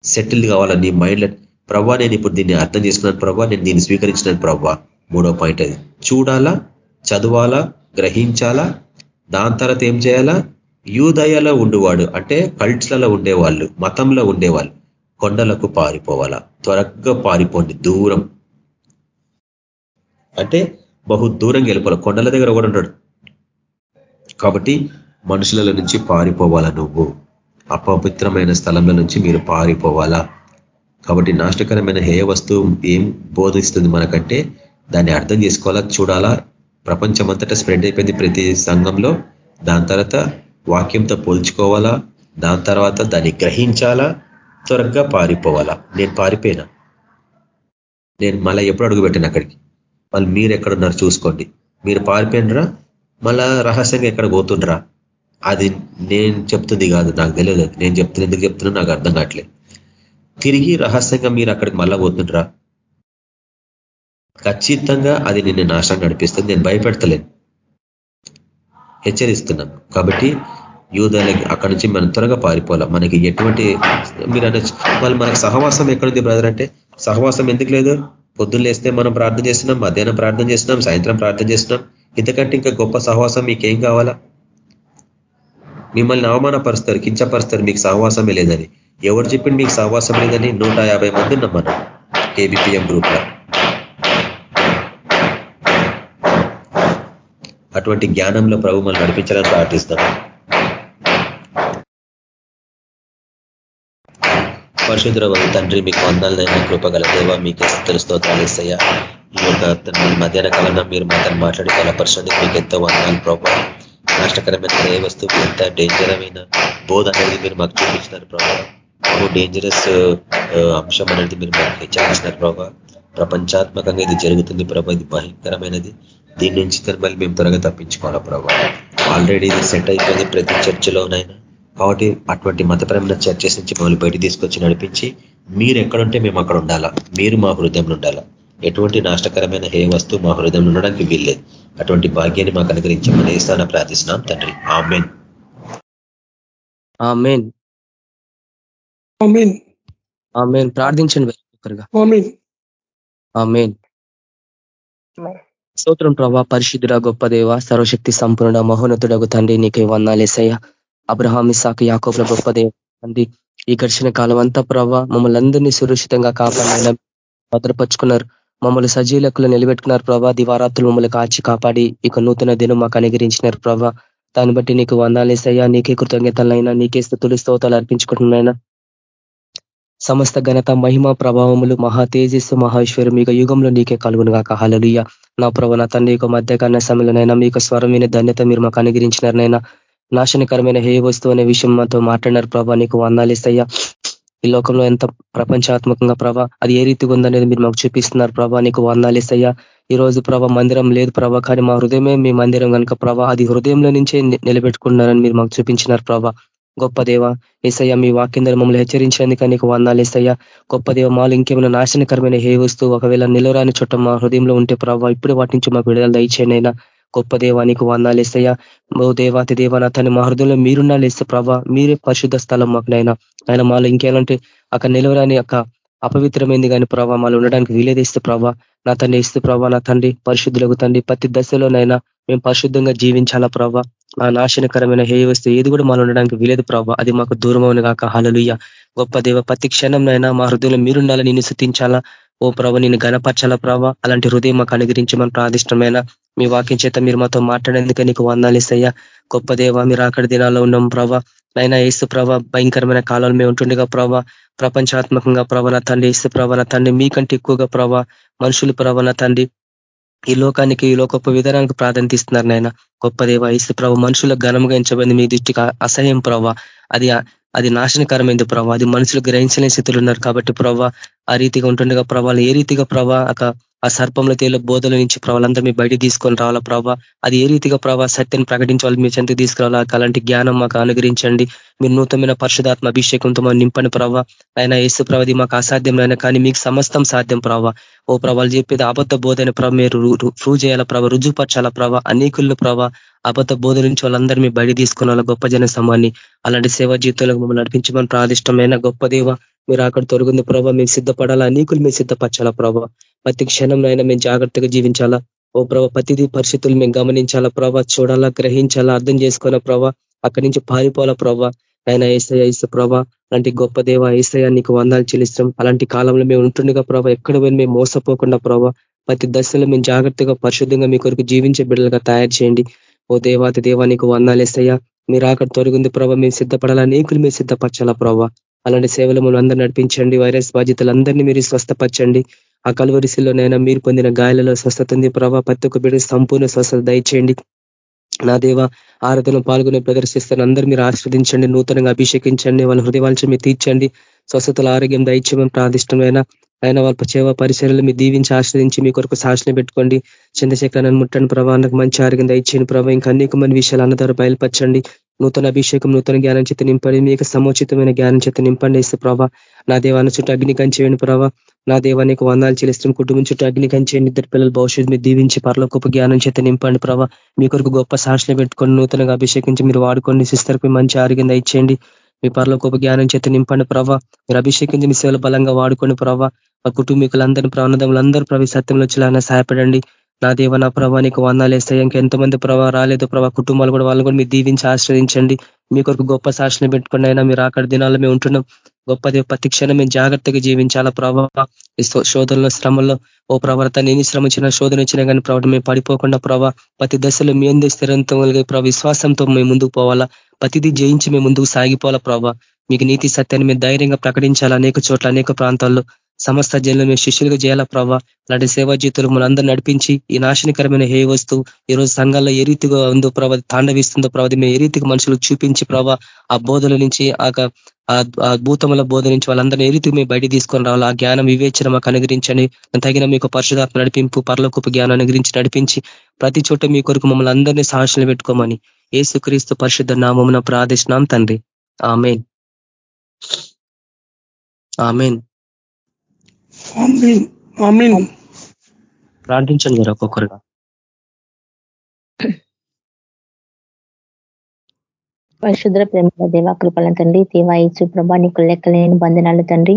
సెటిల్ కావాలా నీ మైండ్లో ప్రవ్వా నేను ఇప్పుడు దీన్ని అర్థం చేసుకున్నాను ప్రవ్వా నేను దీన్ని స్వీకరించినాను ప్రవ్వా. మూడో పాయింట్ అది. చూడాలా? చదవాలా? గ్రహించాలా? దాని తర్వాత ఏం చేయాలా? యూదయలో ఉండేవాడు. అంటే కల్ట్స్లలో ఉండేవాళ్ళు మతంలో ఉండేవాళ్ళు. కొండలకు పారిపోవాలా? త్వరగా పారిపోండి దూరం. అంటే బహు దూరం వెళ్ళిపోవాలి కొండల దగ్గర కూడా ఉంటాడు. కాబట్టి మనుషుల నుంచి పారిపోవాలా నువ్వు? అపవిత్రమైన స్థలంలో నుంచి మీరు పారిపోవాలా? కాబట్టి నాష్టకరమైన హేయ వస్తువు ఏం బోధిస్తుంది మనకంటే దాన్ని అర్థం చేసుకోవాలా చూడాలా? ప్రపంచమంతటా స్ప్రెడ్ అయిపోయింది ప్రతి సంఘంలో. దాని తర్వాత వాక్యంతో పోల్చుకోవాలా? దాని తర్వాత దాన్ని గ్రహించాలా? త్వరగా పారిపోవాలా? నేను పారిపోయినా. నేను మళ్ళీ ఎప్పుడు అడుగుపెట్టాను అక్కడికి? వాళ్ళు మీరు ఎక్కడున్నారు చూసుకోండి. మీరు పారిపోయినరా? మళ్ళా రహస్యంగా ఎక్కడ పోతుండ్రా? అది నేను చెప్తుంది కాదు నాకు తెలియదు నేను చెప్తున్నా ఎందుకు చెప్తున్నా నాకు అర్థం కావట్లేదు. తిరిగి రహస్యంగా మీరు అక్కడికి మళ్ళా పోతుండ్రా? ఖచ్చితంగా అది నిన్ను నాశనం నడిపిస్తుంది. నేను భయపెడతలేను. హెచ్చరిస్తున్నాను. కాబట్టి యూదాలకి అక్కడి నుంచి మనం త్వరగా పారిపోవాలి? మనకి ఎటువంటి మీరు అనొచ్చు వాళ్ళు మనకు సహవాసం ఎక్కడుంది బ్రదర్ అంటే? సహవాసం ఎందుకు లేదు? పొద్దున్న లేస్తే మనం ప్రార్థన చేస్తున్నాం మధ్యాహ్నం ప్రార్థన చేస్తున్నాం సాయంత్రం ప్రార్థన చేస్తున్నాం. ఇంతకంటే ఇంకా గొప్ప సహవాసం మీకేం కావాలా? మిమ్మల్ని అవమానపరుస్తారు కించపరుస్తారు మీకు సహవాసమే లేదని. ఎవరు చెప్పింది మీకు సహవాసం లేదని? నూట మంది ఉన్నాం మనం కేబిపిఎం గ్రూప్లో. అటువంటి జ్ఞానంలో ప్రభు మనం నడిపించాలని ప్రార్థిస్తున్నాం. పరిశుద్ర తండ్రి మీకు వందాలైన కృపగల దేవ మీకు స్తోత్రాలు ఇస్తాయా ఈ యొక్క మధ్యాహ్న కాలంలో మీరు మాతో మాట్లాడి బలపరచండి. మీకు ఎంతో వందాలు ప్రభావ నష్టకరమైన ఏ వస్తువు ఎంత డేంజర్ అయిన బోధ అనేది మీరు మాకు చూపించినారు ప్రభావ డేంజరస్ అంశం అనేది మీరు మాకు హెచ్చరించినారు ప్రభావ ప్రపంచాత్మకంగా ఇది జరుగుతుంది ప్రభావ ఇది భయంకరమైనది. దీని నుంచి మళ్ళీ మేము త్వరగా తప్పించుకోవాలా ప్రభావ ఆల్రెడీ ఇది సెట్ అయిపోయింది ప్రతి చర్చలోనైనా కాబట్టి అటువంటి మతపరమైన చర్చస్ నుంచి మమ్మల్ని బయట తీసుకొచ్చి నడిపించి మీరు ఎక్కడుంటే మేము అక్కడ ఉండాలా? మీరు మా హృదయంలో ఉండాలా? ఎటువంటి నాష్టకరమైన హే వస్తువు మా హృదయంలో ఉండడానికి వీల్లేదు. అటువంటి భాగ్యాన్ని మాకు అనుగ్రహించమని ఇస్తాన ప్రార్థిస్తున్నాం తండ్రి. ఆమెన్. ఆమెన్. ప్రార్థించండి ఆమెన్. స్తోత్రం ప్రభా పరిశుద్ధుడ గొప్ప దేవ సర్వశక్తి సంపూర్ణ మహోన్నతుడగు తండ్రి నీకే వందాలేసయ్య అబ్రహాం ఇసాక్ యాకోబ్ల గొప్ప దేవ ఈ ఘర్షణ కాలం అంతా ప్రభా మమ్మల్ని అందరినీ సురక్షితంగా కాపాడిన భద్రపరుచుకున్నారు. మమ్మల్ని సజీలకులు నిలబెట్టుకున్నారు ప్రభా దివారాత్రులు మమ్మల్ని కాచి కాపాడి ఇక నూతన దినం మాకు అనుగ్రహించినారు ప్రభా దాన్ని బట్టి నీకు వందాలేసయ్యా నీకే కృతజ్ఞతలైనా నీకే స్థుతులు స్తోతాలు అర్పించుకుంటున్నాయినా. సమస్త ఘనత మహిమ ప్రభావములు మహా తేజస్సు మహేశ్వరు మీకు యుగంలో నీకే కలుగును కాక హలలుయ్య నా ప్రభు నా తండ్రి యొక్క మధ్యకాల సమయంలోనైనా మీకు స్వరం విని ధన్యత మీరు మాకు అనుగ్రహించినారనైనా. నాశనకరమైన హే వస్తువు అనే విషయం మాతో మాట్లాడినారు. ప్రభా నీకు వందాలిస్తయ్యా ఈ లోకంలో ఎంత ప్రపంచాత్మకంగా ప్రభా అది ఏ రీతిగా ఉందనేది మీరు మాకు చూపిస్తున్నారు. ప్రభా నీకు వందాలిస్తయ్యా ఈ రోజు ప్రభా మందిరం లేదు ప్రభా కానీ మా హృదయమే మీ మందిరం కనుక ప్రభా అది హృదయంలో నుంచే నిలబెట్టుకున్నారని మీరు మాకు చూపించినారు ప్రభా. గొప్ప దేవ ఏసయ్య మీ వాక్యం మమ్మల్ని హెచ్చరించేందుకు నీకు వందాలు ఏసయ్య గొప్ప దేవ మాలు ఇంకేమైనా నాశనకరమైన హే వస్తువు ఒకవేళ నిలవరాని చుట్టం మా హృదయంలో ఉంటే ప్రభావ ఇప్పుడు వాటి నుంచి మాకు విడుదల దయచేయనైనా గొప్ప దేవానికి వందాలేసయ్యా ఓ దేవాతి దేవ నా తన మా హృదయంలో మీరున్నా లేస్తే ప్రభా మీరే పరిశుద్ధ స్థలం మాకు నైనా ఆయన మాలో ఇంకేమంటే అక్కడ నిలవరాని అక్క అపవిత్రమైంది కానీ ప్రభావ మాలో ఉండడానికి వీలేదేస్తే ప్రభా నా తండ్రి ఇస్తే ప్రభా నా తండ్రి పరిశుద్ధులకు తండ్రి ప్రతి దశలోనైనా మేము పరిశుద్ధంగా జీవించాలా ప్రభా? ఆ నాశనకరమైన హేయ వస్తే ఏది కూడా మాలో ఉండడానికి వీలేదు ప్రభా అది మాకు దూరం అవును కాక హలలుయ్య గొప్ప దేవ ప్రతి క్షణంనైనా మా హృదయంలో మీరుండాలని నిన్ను శుతించాలా ఓ ప్రభ నేను గణపరచాలా ప్రభా? అలాంటి హృదయం మాకు అనుగ్రహించమని ప్రాదిష్టమైన మీ వాక్యం చేత మీరు మాతో మాట్లాడేందుకే నీకు వందాలేసయ్యా గొప్ప దేవ మీరు అక్కడ దినాల్లో ఉన్నాం ప్రభ. నైనా ఏసు ప్రభ భయంకరమైన కాలంలో మేము ఉంటుండగా ప్రభ ప్రపంచాత్మకంగా ప్రవణ తండ్రి ఏసు ప్రవణ తండ్రి మీకంటే ఎక్కువగా ప్రభ మనుషులు ప్రవణ తండ్రి. ఈ లోకానికి ఈ లోకపు విధానానికి ప్రాధాన్యత ఇస్తున్నారు నాయన. గొప్ప దేవ ఏసు ప్రభ మనుషులకు ఘనంగా ఎంచబడింది మీ దృష్టికి అసహ్యం ప్రభ. అది అది నాశనకరమైంది ప్రభా. అది మనుషులు గ్రహించలేని స్థితిలో ఉన్నారు కాబట్టి ప్రభా ఆ రీతిగా ఉంటుండగా ప్రభావాలు ఏ రీతిగా ప్రభా ఆ సర్పంలో తేల బోధల నుంచి ప్రభావాలంతా మీ బయట తీసుకొని రావాలా ప్రభా? అది ఏ రీతిగా ప్రభా సత్యాన్ని ప్రకటించాలి మీ చెంత తీసుకురావాలా? అలాంటి జ్ఞానం మాకు అనుగ్రహించండి. మీరు నూతనమైన పరిశుధాత్మ అభిషేకంతో మనం నింపని ప్రభావ ఆయన యేసు ప్రవది మాకు అసాధ్యం కానీ మీకు సమస్తం సాధ్యం ప్రభావ ఓ ప్రభావాలు చెప్పేది అబద్ధ బోధన ప్రభ మీరు ప్రూవ్ చేయాల ప్రభ రుజుపరచాల ప్రభ. అనేకులను ప్రభ అబద్ధ బోధ నుంచి వాళ్ళందరూ మీ బయట తీసుకున్న గొప్ప జన సమాన్ని అలాంటి సేవా జీవితంలో మమ్మల్ని నడిపించమని ప్రాదిష్టమైన గొప్ప దేవ మీరు అక్కడ తొలగింది ప్రభావ మేము సిద్ధపడాలా అనేకులు మేము సిద్ధపరచాలా ప్రభావ ప్రతి క్షణం అయినా మేము జాగ్రత్తగా జీవించాలా. ఓ ప్రభ ప్రతిదీ పరిస్థితులు మేము గమనించాలా ప్రభా చూడాలా గ్రహించాలా అర్థం చేసుకోవాలా ప్రభా అక్కడి నుంచి పారిపోవాలా ప్రభా. ఆయన ఏసయ ఇసు ప్రభా అలాంటి గొప్ప దేవ ఏసయ నీకు వందాలు చెల్లిస్తాం. అలాంటి కాలంలో మేము ఉంటుండగా ప్రభా ఎక్కడ పోయి మేము మోసపోకుండా ప్రభా ప్రతి దశలో మేము జాగ్రత్తగా పరిశుద్ధంగా మీ కొరకు జీవించే బిడ్డలుగా తయారు చేయండి. ఓ దేవాతి దేవా నీకు వందాలేసయ్యా మీరు అక్కడ తొలగింది ప్రభావ మేము సిద్ధపడాలా? నీకులు మీరు సిద్ధపరచాలా ప్రభావ అలాంటి సేవలు మనం అందరూ నడిపించండి. వైరస్ బాధితులందరినీ మీరు స్వస్థపరచండి. ఆ కలువరిశిలోనైనా మీరు పొందిన గాయాలలో స్వస్థత ఉంది ప్రభావ ప్రతి ఒక్క బిడ్డ సంపూర్ణ స్వస్థత దయచేయండి. నా దేవ ఆరాధన పాల్గొనే ప్రదర్శిస్తాను అందరూ మీరు ఆశ్రదించండి నూతనంగా అభిషేకించండి వాళ్ళ హృదయవాల్చి మీరు తీర్చండి స్వస్థతల ఆరోగ్యం దయచేయమని ప్రార్థిష్టమైన ఆయన వాళ్ళ సేవ పరిసరాలు మీ దీవించి ఆశ్రదించి మీ కొరకు సాక్షిని పెట్టుకోండి. చంద్రశేఖరాన్ని ముట్టని ప్రభావానికి మంచి ఆరోగ్యం దయచేయని ప్రభావ ఇంకా అనేక మంది విషయాలు అన్నదారు బయలుపరచండి. నూతన అభిషేకం నూతన జ్ఞానం చేత నింపండి. మీకు సముచితమైన జ్ఞానం చేత నింపండి ఇస్తే ప్రభా. నా దేవాన్ని చుట్టూ అగ్ని కంచేయండి ప్రభా. నా దేవానికి వందాలు చెల్లిస్తాం కుటుంబం చుట్టూ అగ్ని కంచేయండి. ఇద్దరు పిల్లలు భవిష్యత్తు మీరు దీవించి గొప్ప జ్ఞానం చేత నింపండి ప్రభా. మీ కొరకు గొప్ప సాక్షులు పెట్టుకొని నూతనంగా అభిషేకించి మీరు వాడుకోండి. సిస్తర్కి మంచి ఆరోగ్యంగా ఇచ్చేయండి మీ గొప్ప జ్ఞానం చేత నింపండి ప్రభా. మీరు అభిషేకించి మీ సేవలు బలంగా వాడుకోండి ప్రభా. మా కుటుంబీకులందరినీ ప్రాణదములందరూ ప్రవి సత్యంలో వచ్చేలాగా సహాయపడండి. నా దేవ నా ప్రభా నీకు వందాలేస్తాయి ఎంతమంది ప్రభావ రాలేదు ప్రభా. కుటుంబాలు కూడా వాళ్ళు కూడా మీరు దీవించి ఆశ్రయించండి. మీ కొరకు గొప్ప సాక్షిని పెట్టుకుని అయినా మీరు అక్కడ దినాల్లో మేము ఉంటున్నాం. గొప్ప ప్రతి క్షణం మేము జాగ్రత్తగా జీవించాలా ప్రభావ శోధనలో శ్రమంలో ఓ ప్రవర్త నేను శ్రమ ఇచ్చిన శోధన వచ్చినా కానీ ప్రభావ మేము పడిపోకుండా ప్రభావ ప్రతి దశలో మీ అందే స్థిరంతో ప్రభావ విశ్వాసంతో మేము ముందుకు పోవాలా. ప్రతిదీ జయించి మేము ముందుకు సాగిపోవాలా ప్రభావ మీకు నీతి సత్యాన్ని మేము ధైర్యంగా ప్రకటించాలా అనేక చోట్ల అనేక ప్రాంతాల్లో. సమస్త జన్లు మేము శిష్యులుగా చేయాలా ప్రభావ అలాంటి సేవా జీతులు మనందరూ నడిపించి ఈ నాశనకరమైన హే వస్తువు ఈరోజు సంఘాల్లో ఏ రీతిగా ఉందో ప్రభావ తాండవిస్తుందో ప్రభావ మేము ఏ రీతికి మనుషులకు చూపించి ప్రభావ ఆ బోధల నుంచి ఆ భూతముల బోధ నుంచి వాళ్ళందరినీ ఏ రీతికి మేము బయట తీసుకొని రావాలి? ఆ జ్ఞానం వివేచన మాకు అనుగ్రించండి తగిన మీకు పరిశుధాత్మ నడిపింపు పరలోకపు జ్ఞానం అనుగ్రించి నడిపించి ప్రతి చోట మీ కొరకు మమ్మల్ని అందరినీ సాహసలు పెట్టుకోమని ఏసుక్రీస్తు పరిశుద్ధ నామమున ప్రార్థిష్నాం తండ్రి. ఆమెన్. ఆమెన్. ప్రార్థించండి మీరు ఒక్కొక్కరుగా. పరిశుద్ర ప్రేమ దేవ కృపల తండ్రి దేవా ఇచ్చు ప్రభా నీకు లెక్కలేని బంధనాలు తండ్రి.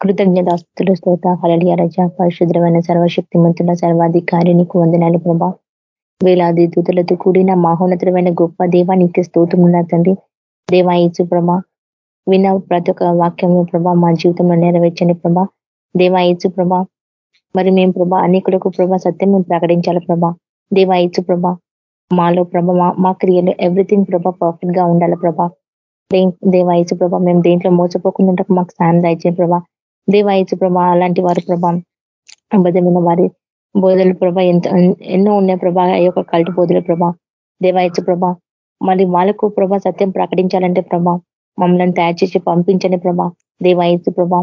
కృతజ్ఞతాస్తులు స్తోత హళలియ రజ పరిశుద్రమైన సర్వశక్తి మంతుల సర్వాధికారి నీకు వందనాలు ప్రభా. వేలాది దూతలతో కూడిన మహోన్నతమైన గొప్ప దేవా నీకు స్తోత్రమున్నారు తండ్రి. దేవా ఇచ్చు ప్రభా విన్న ప్రతి ఒక్క వాక్యంలో ప్రభా మా జీవితంలో నెరవేర్చని ప్రభా. దేవా ప్రభా. మరి మేము ప్రభా అనేకులకు ప్రభా సత్యం మేము ప్రకటించాలి ప్రభా. దేవా ప్రభా. మాలో ప్రభా మా క్రియలు ఎవ్రీథింగ్ ప్రభా పర్ఫెక్ట్గా ఉండాలి ప్రభా. దేవా ప్రభా మేము దేంట్లో మోసపోకుండా మాకు సాయం దాయించే ప్రభా. దేవాయచు ప్రభా అలాంటి వారు ప్రభా. అబద్ధమైన వారి బోధలు ప్రభా ఎంత ఎన్నో ఉన్నాయి ప్రభా ఈ యొక్క కల్టి బోధుల ప్రభా. దేవాయచు ప్రభా. మరి వాళ్ళకు ప్రభా సత్యం ప్రకటించాలంటే ప్రభా మమ్మల్ని తయారు చేసి పంపించండి ప్రభా. దేవాయచు ప్రభా.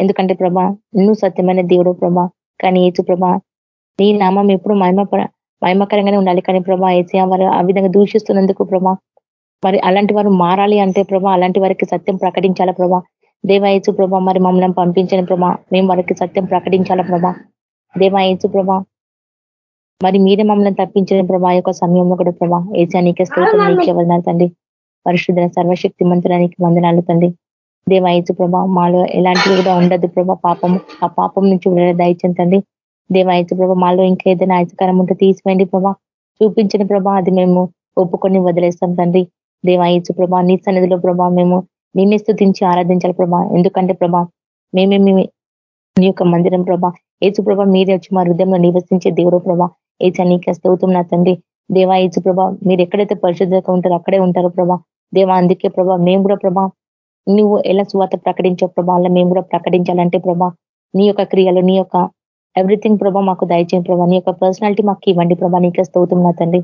ఎందుకంటే ప్రభా నువ్వు సత్యమైన దేవుడు ప్రభా కానీ ఏచు ప్రభా నీ నామం ఎప్పుడు మహిమ మహిమకరంగానే ఉండాలి. కానీ ప్రభా ఏసీ వారు ఆ విధంగా దూషిస్తున్నందుకు ప్రభా మరి అలాంటి వారు మారాలి అంటే ప్రభా అలాంటి వారికి సత్యం ప్రకటించాలా ప్రభా? దేవాయచు ప్రభా మరి మమ్మల్ని పంపించని ప్రభా. మేము వారికి సత్యం ప్రకటించాలా ప్రభా? దేవాయచు ప్రభా మరి మీరే మమ్మల్ని తప్పించిన ప్రభా యొక్క సమయంలో కూడా ప్రభా. ఏసీ అనేక స్తోత్రం నీకే వదనాలు తండ్రి. పరిశుద్ధ సర్వశక్తి మంత్రానికి వందనాలు తండ్రి. దేవాయచు ప్రభా మాలో ఎలాంటివి కూడా ఉండదు ప్రభా పాపము. ఆ పాపం నుంచి విడుదల దయచండి దేవాయచు ప్రభా మాలో ఇంకా ఏదైనా ఆయచకరం ఉంటే తీసివేయండి ప్రభా. చూపించిన ప్రభా అది మేము ఒప్పుకొని వదిలేస్తాం తండ్రి. దేవాయచు ప్రభా నీ సన్నిధిలో ప్రభా మేము మేమే స్థుతించి ఆరాధించాలి ప్రభా. ఎందుకంటే ప్రభా మేమే నీ యొక్క మందిరం ప్రభా. ఏచు ప్రభా మీరే వచ్చి మా హృదయంలో నివసించే దేవుడు ప్రభా. ఏ నీకే స్తవుతం నా తండ్రి. దేవా ఏచు ప్రభా మీరు ఎక్కడైతే పరిశుద్ధంగా ఉంటారో అక్కడే ఉంటారో ప్రభా. దేవా అందుకే ప్రభా మేము కూడా ప్రభా నువ్వు ఎలా సువాత ప్రకటించే ప్రభా? మేము కూడా ప్రకటించాలంటే ప్రభా నీ యొక్క క్రియలు నీ యొక్క ఎవ్రీథింగ్ ప్రభా మాకు దయచేయం ప్రభా. నీ యొక్క పర్సనాలిటీ మాకు ఇవ్వండి ప్రభా. నీకే స్తవుతం నా తండ్రి.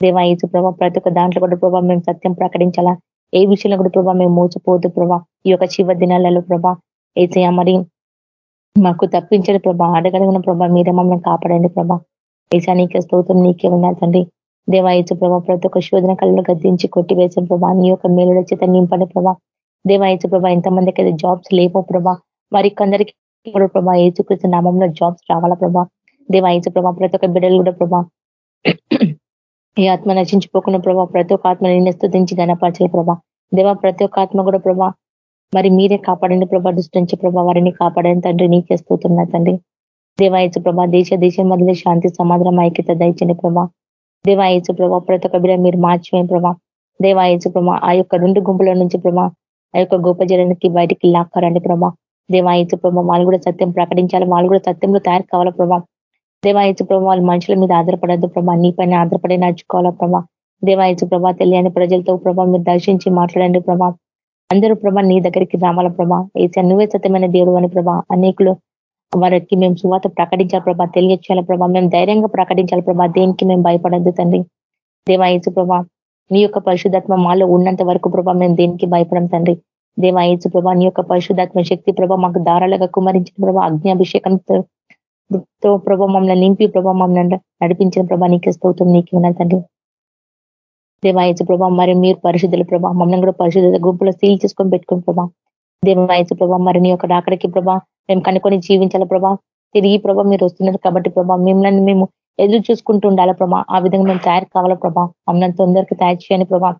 దేవా ఏసు ప్రభా ప్రతి ఒక్క దాంట్లో కూడా ప్రభా మేము సత్యం ప్రకటించాలా? ఏ విషయంలో కూడా ప్రభా మేము మోసపోదు ప్రభా. ఈ యొక్క చివరి దినాలలో ప్రభా ఏసయ మరి మాకు తప్పించండి ప్రభా. అడగడగిన ప్రభా మీరే మమ్మల్ని కాపాడండి ప్రభా. ఏసా నీకే స్తోత్రం నీకే ఉన్నారు తండ్రి. దేవాయచు ప్రభా ప్రతి ఒక్క శోధన కళ్ళను గద్దించి కొట్టివేసిన ప్రభా. నీ యొక్క మేలుడ చేత నింపండి ప్రభా. దేవాయచు ప్రభా ఎంతమందికి అయితే జాబ్స్ లేవో ప్రభా. వారి కొందరికి ప్రభా ఏచుకృష్ణ నామంలో జాబ్స్ రావాలా ప్రభా? దేవాయచు ప్రభా ప్రతి ఒక్క బిడ్డలు కూడా ప్రభా ఈ ఆత్మ నశించిపోకున్న ప్రభా ప్రతి ఒక్క ఆత్మ నిన్న స్థుతించి గణపరచాలి ప్రభా. దేవా ప్రతి ఒక్క ఆత్మ కూడా ప్రభా మరి మీరే కాపాడండి ప్రభా దృష్టించి ప్రభా వారిని కాపాడని తండ్రి నీకే స్థూతున్నా తండ్రి. దేవాయచు ప్రభా దేశ దేశం మధ్యలో శాంతి సమాధానం ఐక్యత దయచండి ప్రభా. దేవాయచు ప్రభా ప్రతి ఒక్క బిడ్డ మీరు మార్చిపోయిన ప్రభా. దేవాయచు ప్రభా ఆ యొక్క రెండు గుంపుల నుంచి ప్రభా ఆ యొక్క గొప్ప జనానికి బయటికి లాక్కారండి ప్రభా. దేవాయచు ప్రభా వాళ్ళు కూడా సత్యం ప్రకటించాలి వాళ్ళు కూడా సత్యంలో తయారు కావాలా ప్రభా. దేవాయచు ప్రభా వాళ్ళు మనుషుల మీద ఆధారపడద్దు ప్రభా నీ పైన ఆధారపడి నడుచుకోవాలా ప్రభా. దేవాయచు ప్రభా తెలియని ప్రజలతో ప్రభా మీరు దర్శించి మాట్లాడండి ప్రభా. అందరూ ప్రభా నీ దగ్గరికి రావాల ప్రభా. ఏసీ నువ్వే సత్యమైన దేవుడు అని ప్రభా. అనేకులు వారికి మేము సువాత ప్రకటించాలి ప్రభా తెలియచేయాలి ప్రభా. మేము ధైర్యంగా ప్రకటించాలి ప్రభా దేనికి మేము భయపడద్దు తండ్రి. దేవాయచు ప్రభా నీ యొక్క పరిశుధాత్మ మాలో ఉన్నంత వరకు ప్రభా మేము దేనికి భయపడం తండ్రి? దేవాయచు ప్రభా నీ యొక్క పరిశుధాత్మ శక్తి ప్రభా మాకు దారాలుగా కుమరించిన ప్రభా అగ్నిభిషేకంతో ప్రభా మమ్మల్ని నింపి ప్రభా మమ్మల్ని నడిపించిన ప్రభా నీకే స్తోత్రం నీకే ఉన్నది తండ్రి. దేవాయచు ప్రభా మరి మీరు పరిశుద్ధుల ప్రభా మమ్మల్ని కూడా పరిశుద్ధ గుంపులో సీల్ చేసుకొని పెట్టుకుని ప్రభా. దేవాయచు ప్రభా మరి నీ యొక్క అక్కడికి ప్రభా మేము కనుకొని జీవించాల ప్రభా? తిరిగి ప్రభా మీరు వస్తున్నారు కాబట్టి ప్రభా మిమ్మల్ని మేము ఎదురు చూసుకుంటూ ఉండాలి ప్రభా. ఆ విధంగా మేము తయారు కావాలా ప్రభా. మమ్మల్ని తొందరగా తయారు చేయండి ప్రభా.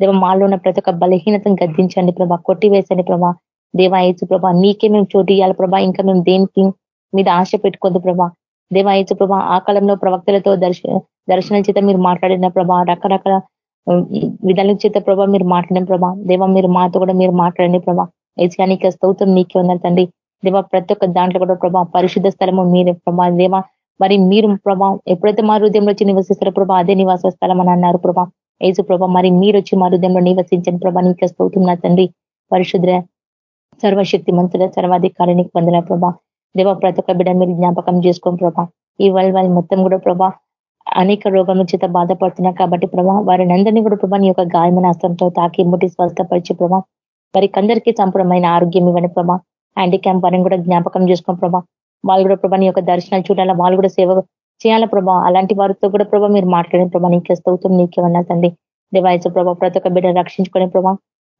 దేవ మాలో ఉన్న ప్రతి ఒక్క బలహీనతను గద్దించండి ప్రభా. కొట్టివేసండి ప్రభా. దేవాయచు ప్రభా నీకే మేము చోటు ఇవ్వాలి ప్రభా. ఇంకా మేము దేనికి మీద ఆశ పెట్టుకోద్దు ప్రభా. దేవాయచు ప్రభా ఆ కాలంలో ప్రవక్తలతో దర్శ దర్శనం చేత మీరు మాట్లాడిన ప్రభా రకరకాల విధాల చేత ప్రభా మీరు మాట్లాడిన ప్రభా. దేవ మీరు మాతో కూడా మీరు మాట్లాడండి ప్రభా. ఏసియానికి స్తోత్రం నీకే ఉన్నారు తండ్రి. దేవ ప్రతి ఒక్క దాంట్లో కూడా ప్రభా పరిశుద్ధ స్థలము మీరే ప్రభా. దేవా మరి మీరు ప్రభా ఎప్పుడైతే మా హృదయంలో వచ్చి నివసిస్తారో ప్రభా అదే నివాస స్థలం అని అన్నారు ప్రభా. ఏసు ప్రభా మరి మీరు వచ్చి మా హృదయంలో నివసించని ప్రభా నీకే స్తోత్రం తండ్రి. పరిశుద్ర సర్వశక్తి మంతుల సర్వాధికారిని పొందిన ప్రభా. దేవ ప్రతి ఒక్క బిడ్డ మీరు జ్ఞాపకం చేసుకోండి ప్రభా. ఈ వరల్డ్ వాళ్ళు మొత్తం కూడా ప్రభా అనేక రోగం చేత బాధపడుతున్నారు కాబట్టి ప్రభా వారిని అందరినీ కూడా ప్రభా నీ యొక్క గాయమైన అస్తంతో తాకి ముట్టి స్వస్థపరిచి ప్రభా. వారికి అందరికీ సంపూర్ణమైన ఆరోగ్యం ఇవ్వని ప్రభా. హ్యాండిక్యాప్ వారిని కూడా జ్ఞాపకం చేసుకోండి ప్రభా. వాళ్ళు కూడా ప్రభా నీ యొక్క దర్శనాలు చూడాలా వాళ్ళు కూడా సేవ చేయాలా ప్రభా? అలాంటి వారితో కూడా ప్రభా మీరు మాట్లాడిన ప్రభా. నీకే స్తవుతం నీకే ఉన్నా తండ్రి. దేవాయచ ప్రభా ప్రతి ఒక్క బిడ్డ రక్షించుకునే ప్రభా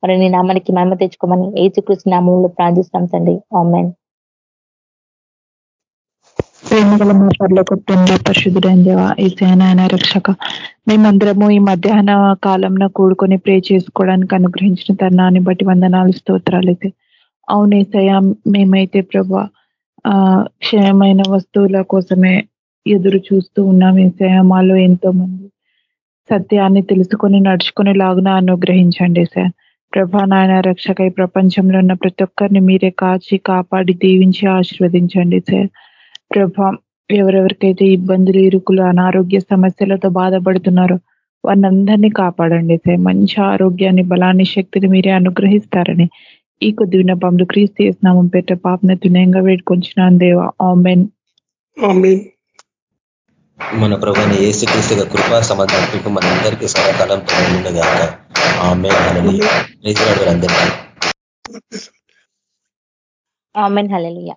మరి నీ నామానికి మేమ తెచ్చుకోమని ఏచుకృష్ణ నామంలో ప్రార్థిస్తాం తండ్రి. ఆమెన్. ప్రేమగల మా పర్లోక తండ్రి పరిశుద్ధుడైన దేవ ఈ సేనాయన రక్షక మేమందరము ఈ మధ్యాహ్న కాలంలో కూడుకొని ప్రే చేసుకోవడానికి అనుగ్రహించిన తరుణాన్ని బట్టి వందనాలు స్తోత్రాలు అయితే. అవునేసయ మేమైతే ప్రభా క్షయమైన వస్తువుల కోసమే ఎదురు చూస్తూ ఉన్నాం ఏసయ మాలో ఎంతో మంది సత్యాన్ని తెలుసుకొని నడుచుకునే లాగున అనుగ్రహించండి సార్. ప్రభా నాయన రక్షకై ప్రపంచంలో ఉన్న ప్రతి ఒక్కరిని మీరే కాచి కాపాడి దీవించి ఆశీర్వదించండి సార్. ప్రభా ఎవరెవరికైతే ఇబ్బందులు ఇరుకులు అనారోగ్య సమస్యలతో బాధపడుతున్నారో వారిని కాపాడండి సార్. మంచి ఆరోగ్యాన్ని బలాన్ని శక్తిని మీరే అనుగ్రహిస్తారని ఈ కొద్ది విన్నపంలో క్రీస్తు చేసినామం పెట్ట పాపన తునయంగా వేడుకొంచున్నాను దేవ ఆమెన్ మన ప్రభుని ఏసు క్రీస్తుగా కృపా సమాధానం మన అందరికీ సదాకాలం ఆమె అందరికీ ఆమెన్ హలలియా